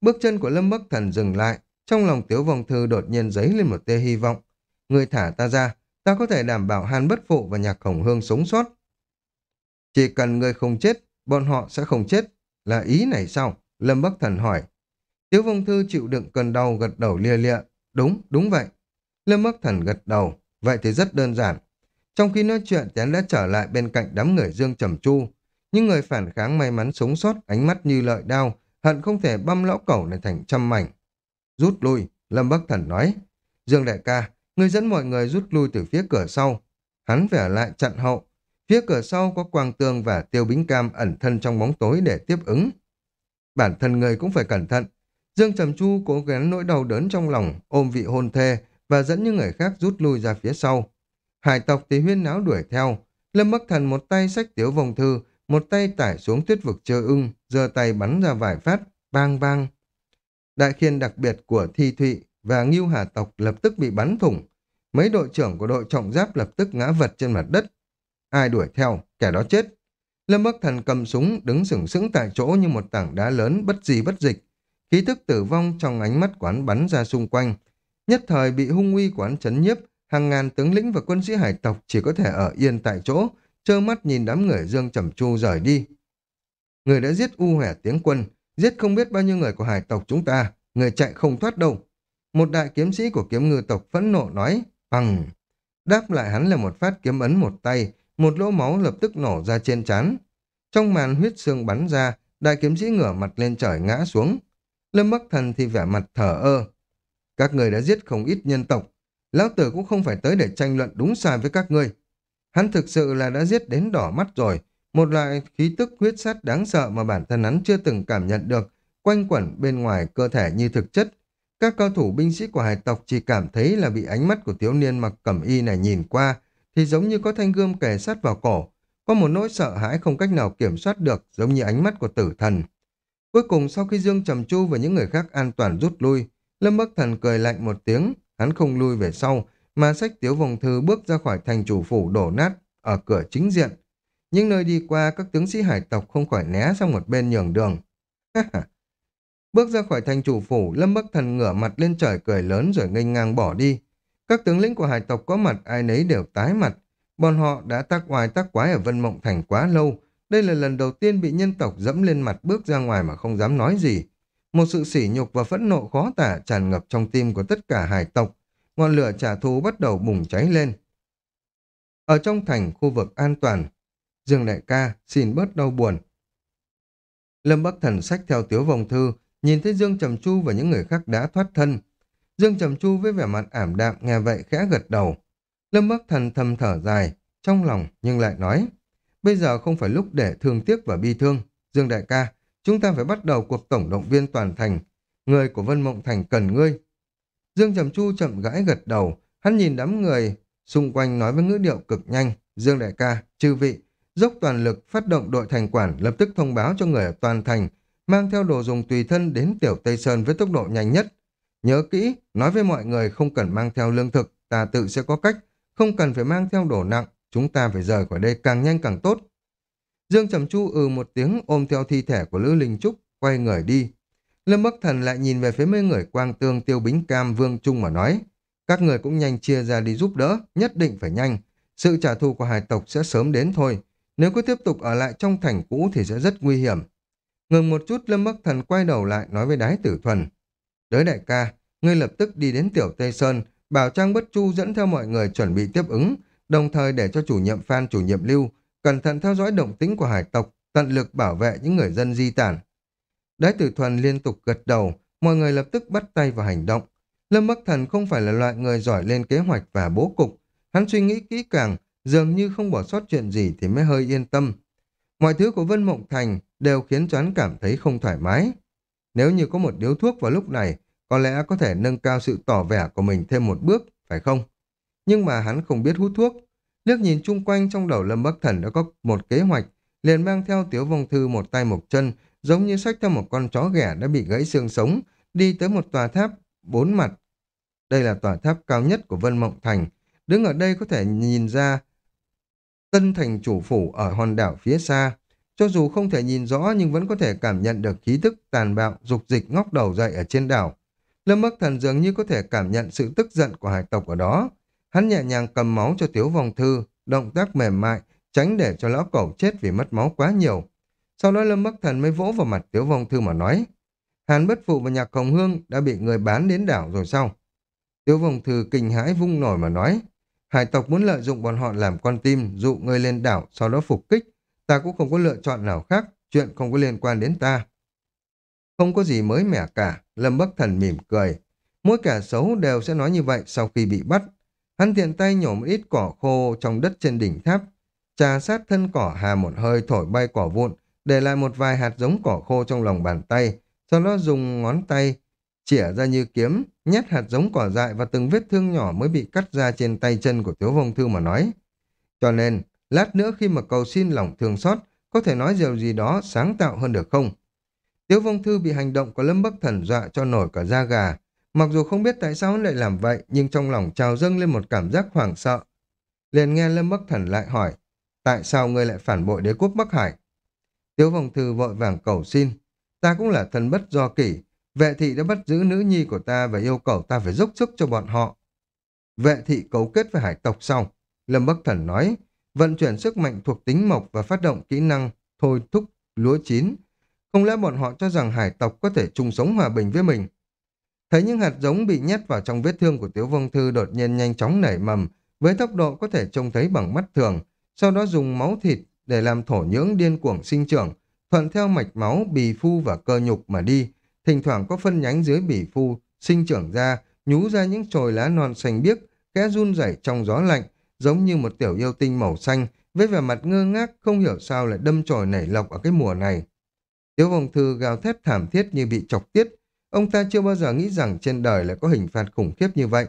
[SPEAKER 1] Bước chân của Lâm Bắc Thần dừng lại, trong lòng Tiếu Vong Thư đột nhiên dấy lên một tia hy vọng. Người thả ta ra, ta có thể đảm bảo Hàn Bất Phụ và Nhạc Khổng Hương sống sót. Chỉ cần người không chết, bọn họ sẽ không chết. Là ý này sao? Lâm Bắc Thần hỏi. Tiếu Vong Thư chịu đựng cơn đau gật đầu lia lịa. Đúng, đúng vậy. Lâm Bắc Thần gật đầu. Vậy thì rất đơn giản. Trong khi nói chuyện, hắn đã trở lại bên cạnh đám người Dương Trầm Chu. Những người phản kháng may mắn sống sót, ánh mắt như lợi đao, hận không thể băm lão cẩu này thành trăm mảnh. Rút lui, Lâm Bắc Thần nói. Dương Đại ca, người dẫn mọi người rút lui từ phía cửa sau. Hắn phải ở lại chặn hậu. Phía cửa sau có Quang Tương và Tiêu Bính Cam ẩn thân trong bóng tối để tiếp ứng. Bản thân người cũng phải cẩn thận. Dương Trầm Chu cố gắng nỗi đau đớn trong lòng, ôm vị hôn thê và dẫn những người khác rút lui ra phía sau. Hải tộc thì huyên náo đuổi theo. Lâm Bắc Thần một tay sách tiếu vòng thư, một tay tải xuống tuyết vực chơi ưng, giơ tay bắn ra vài phát, bang bang. Đại khiên đặc biệt của Thi Thụy và Ngưu Hà tộc lập tức bị bắn thủng. Mấy đội trưởng của đội trọng giáp lập tức ngã vật trên mặt đất. Ai đuổi theo, kẻ đó chết. Lâm Bắc Thần cầm súng, đứng sừng sững tại chỗ như một tảng đá lớn bất gì bất dịch. Khí thức tử vong trong ánh mắt quán bắn ra xung quanh. Nhất thời bị hung uy quán chấn nhiếp, hàng ngàn tướng lĩnh và quân sĩ hải tộc chỉ có thể ở yên tại chỗ, trơ mắt nhìn đám người Dương Trầm Chu rời đi. Người đã giết u hẻ tiếng quân, giết không biết bao nhiêu người của hải tộc chúng ta, người chạy không thoát đâu. Một đại kiếm sĩ của kiếm ngư tộc phẫn nộ nói, bằng. Đáp lại hắn là một phát kiếm ấn một tay, một lỗ máu lập tức nổ ra trên trán. Trong màn huyết xương bắn ra, đại kiếm sĩ ngửa mặt lên trời ngã xuống. Lâm Bắc Thần thì vẻ mặt thở ơ. Các người đã giết không ít nhân tộc, lão tử cũng không phải tới để tranh luận đúng sai với các ngươi. Hắn thực sự là đã giết đến đỏ mắt rồi, một loại khí tức huyết sát đáng sợ mà bản thân hắn chưa từng cảm nhận được, quanh quẩn bên ngoài cơ thể như thực chất. Các cao thủ binh sĩ của hải tộc chỉ cảm thấy là bị ánh mắt của thiếu niên mặc cẩm y này nhìn qua, thì giống như có thanh gươm kề sát vào cổ, có một nỗi sợ hãi không cách nào kiểm soát được, giống như ánh mắt của tử thần. Cuối cùng sau khi Dương Trầm Chu và những người khác an toàn rút lui, Lâm Bắc Thần cười lạnh một tiếng, hắn không lui về sau, mà sách tiếu vòng thư bước ra khỏi thành chủ phủ đổ nát ở cửa chính diện. Những nơi đi qua các tướng sĩ hải tộc không khỏi né sang một bên nhường đường bước ra khỏi thành chủ phủ, Lâm Bắc Thần ngửa mặt lên trời cười lớn rồi nghênh ngang bỏ đi. Các tướng lĩnh của hải tộc có mặt ai nấy đều tái mặt. Bọn họ đã tác oai tác quái ở Vân Mộng Thành quá lâu. Đây là lần đầu tiên bị nhân tộc dẫm lên mặt bước ra ngoài mà không dám nói gì. Một sự sỉ nhục và phẫn nộ khó tả tràn ngập trong tim của tất cả hải tộc. Ngọn lửa trả thù bắt đầu bùng cháy lên. Ở trong thành khu vực an toàn, Dương Đại ca xin bớt đau buồn. Lâm Bắc Thần sách theo tiếu vòng thư, nhìn thấy Dương Trầm Chu và những người khác đã thoát thân. Dương Trầm Chu với vẻ mặt ảm đạm nghe vậy khẽ gật đầu. Lâm Bắc Thần thầm thở dài, trong lòng nhưng lại nói, bây giờ không phải lúc để thương tiếc và bi thương. Dương Đại ca, chúng ta phải bắt đầu cuộc tổng động viên toàn thành. Người của Vân Mộng Thành cần ngươi. Dương Trầm Chu chậm gãi gật đầu, hắn nhìn đám người xung quanh nói với ngữ điệu cực nhanh. Dương Đại ca, chư vị, dốc toàn lực phát động đội thành quản lập tức thông báo cho người ở toàn thành, mang theo đồ dùng tùy thân đến Tiểu Tây Sơn với tốc độ nhanh nhất. Nhớ kỹ, nói với mọi người không cần mang theo lương thực, ta tự sẽ có cách, không cần phải mang theo đồ nặng, chúng ta phải rời khỏi đây càng nhanh càng tốt. Dương Trầm Chu ừ một tiếng ôm theo thi thể của Lữ Linh Trúc, quay người đi. Lâm Bắc Thần lại nhìn về phía mấy người quang tương tiêu bính cam vương trung mà nói, các người cũng nhanh chia ra đi giúp đỡ, nhất định phải nhanh. Sự trả thù của hải tộc sẽ sớm đến thôi. Nếu cứ tiếp tục ở lại trong thành cũ thì sẽ rất nguy hiểm. Ngừng một chút Lâm Bắc Thần quay đầu lại nói với đái tử thuần. Đới đại ca, ngươi lập tức đi đến Tiểu Tây Sơn, bảo Trang Bất Chu dẫn theo mọi người chuẩn bị tiếp ứng, đồng thời để cho chủ nhiệm Phan chủ nhiệm Lưu cẩn thận theo dõi động tĩnh của hải tộc, tận lực bảo vệ những người dân di tản. Đái tử thuần liên tục gật đầu, mọi người lập tức bắt tay vào hành động. Lâm Bắc Thần không phải là loại người giỏi lên kế hoạch và bố cục. Hắn suy nghĩ kỹ càng, dường như không bỏ sót chuyện gì thì mới hơi yên tâm. Mọi thứ của Vân Mộng Thành đều khiến cho hắn cảm thấy không thoải mái. Nếu như có một điếu thuốc vào lúc này, có lẽ có thể nâng cao sự tỏ vẻ của mình thêm một bước, phải không? Nhưng mà hắn không biết hút thuốc. Liếc nhìn chung quanh trong đầu Lâm Bắc Thần đã có một kế hoạch, liền mang theo Tiếu Vong Thư một tay một chân, giống như sách theo một con chó ghẻ đã bị gãy xương sống, đi tới một tòa tháp bốn mặt. Đây là tòa tháp cao nhất của Vân Mộng Thành. Đứng ở đây có thể nhìn ra tân thành chủ phủ ở hòn đảo phía xa. Cho dù không thể nhìn rõ nhưng vẫn có thể cảm nhận được khí tức tàn bạo, dục dịch ngóc đầu dậy ở trên đảo. Lâm Bắc Thần dường như có thể cảm nhận sự tức giận của hải tộc ở đó. Hắn nhẹ nhàng cầm máu cho Tiếu Vong Thư, động tác mềm mại, tránh để cho lão cẩu chết vì mất máu quá nhiều. Sau đó Lâm Bắc Thần mới vỗ vào mặt Tiếu Vong Thư mà nói, Hàn Bất Phụ và Nhạc Hồng Hương đã bị người bán đến đảo rồi sao? Tiếu Vong Thư kinh hãi vung nổi mà nói, hải tộc muốn lợi dụng bọn họ làm con tim, dụ người lên đảo, sau đó phục kích. Ta cũng không có lựa chọn nào khác, chuyện không có liên quan đến ta. Không có gì mới mẻ cả, Lâm Bắc Thần mỉm cười. Mỗi kẻ xấu đều sẽ nói như vậy sau khi bị bắt. Hắn tiện tay nhổ một ít cỏ khô trong đất trên đỉnh tháp, trà sát thân cỏ hà một hơi thổi bay cỏ vụn, để lại một vài hạt giống cỏ khô trong lòng bàn tay, sau đó dùng ngón tay chĩa ra như kiếm, nhét hạt giống cỏ dại và từng vết thương nhỏ mới bị cắt ra trên tay chân của Tiếu Vong Thư mà nói. Cho nên, lát nữa khi mà cầu xin lòng thương xót, có thể nói điều gì đó sáng tạo hơn được không? Tiếu Vong Thư bị hành động của Lâm Bắc Thần dọa cho nổi cả da gà. Mặc dù không biết tại sao hắn lại làm vậy, nhưng trong lòng trào dâng lên một cảm giác hoảng sợ. Liền nghe Lâm Bắc Thần lại hỏi, tại sao ngươi lại phản bội đế quốc Bắc Hải? Tiếu Vong Thư vội vàng cầu xin, ta cũng là thần bất do kỷ, vệ thị đã bắt giữ nữ nhi của ta và yêu cầu ta phải dốc sức cho bọn họ. Vệ thị cấu kết với hải tộc sau, Lâm Bắc Thần nói, vận chuyển sức mạnh thuộc tính mộc và phát động kỹ năng thôi thúc lúa chín, không lẽ bọn họ cho rằng hải tộc có thể chung sống hòa bình với mình? Thấy những hạt giống bị nhét vào trong vết thương của Tiếu Vong Thư đột nhiên nhanh chóng nảy mầm, với tốc độ có thể trông thấy bằng mắt thường, sau đó dùng máu thịt để làm thổ nhưỡng điên cuồng sinh trưởng, thuận theo mạch máu, bì phu và cơ nhục mà đi, thỉnh thoảng có phân nhánh dưới bì phu sinh trưởng ra, nhú ra những chồi lá non xanh biếc, kẽ run rẩy trong gió lạnh, giống như một tiểu yêu tinh màu xanh, với vẻ mặt ngơ ngác không hiểu sao lại đâm chồi nảy lộc ở cái mùa này. Tiếu vong thư gào thét thảm thiết như bị chọc tiết. Ông ta chưa bao giờ nghĩ rằng trên đời lại có hình phạt khủng khiếp như vậy.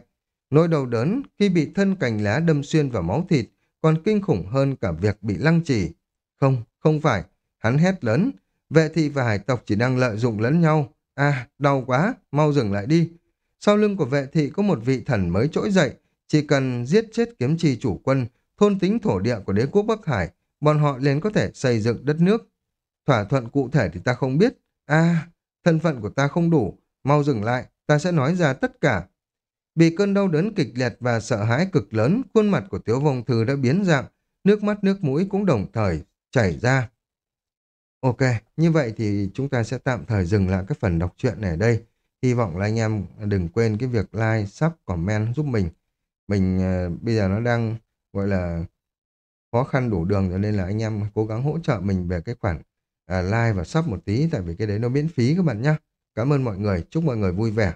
[SPEAKER 1] Nỗi đau đớn khi bị thân cành lá đâm xuyên vào máu thịt còn kinh khủng hơn cả việc bị lăng trì. Không, không phải. Hắn hét lớn. Vệ thị và hải tộc chỉ đang lợi dụng lẫn nhau. À, đau quá, mau dừng lại đi. Sau lưng của vệ thị có một vị thần mới trỗi dậy. Chỉ cần giết chết kiếm trì chủ quân, thôn tính thổ địa của đế quốc Bắc Hải, bọn họ liền có thể xây dựng đất nước. Thỏa thuận cụ thể thì ta không biết. À, thân phận của ta không đủ. Mau dừng lại, ta sẽ nói ra tất cả. Bị cơn đau đớn kịch liệt và sợ hãi cực lớn, khuôn mặt của Tiếu Vong Thư đã biến dạng, nước mắt nước mũi cũng đồng thời chảy ra. Ok, như vậy thì chúng ta sẽ tạm thời dừng lại cái phần đọc truyện này ở đây. Hy vọng là anh em đừng quên cái việc like, sub, comment giúp mình. Mình uh, bây giờ nó đang gọi là khó khăn đủ đường cho nên là anh em cố gắng hỗ trợ mình về cái khoản à, like và sub một tí tại vì cái đấy nó miễn phí các bạn nhé. Cảm ơn mọi người, chúc mọi người vui vẻ.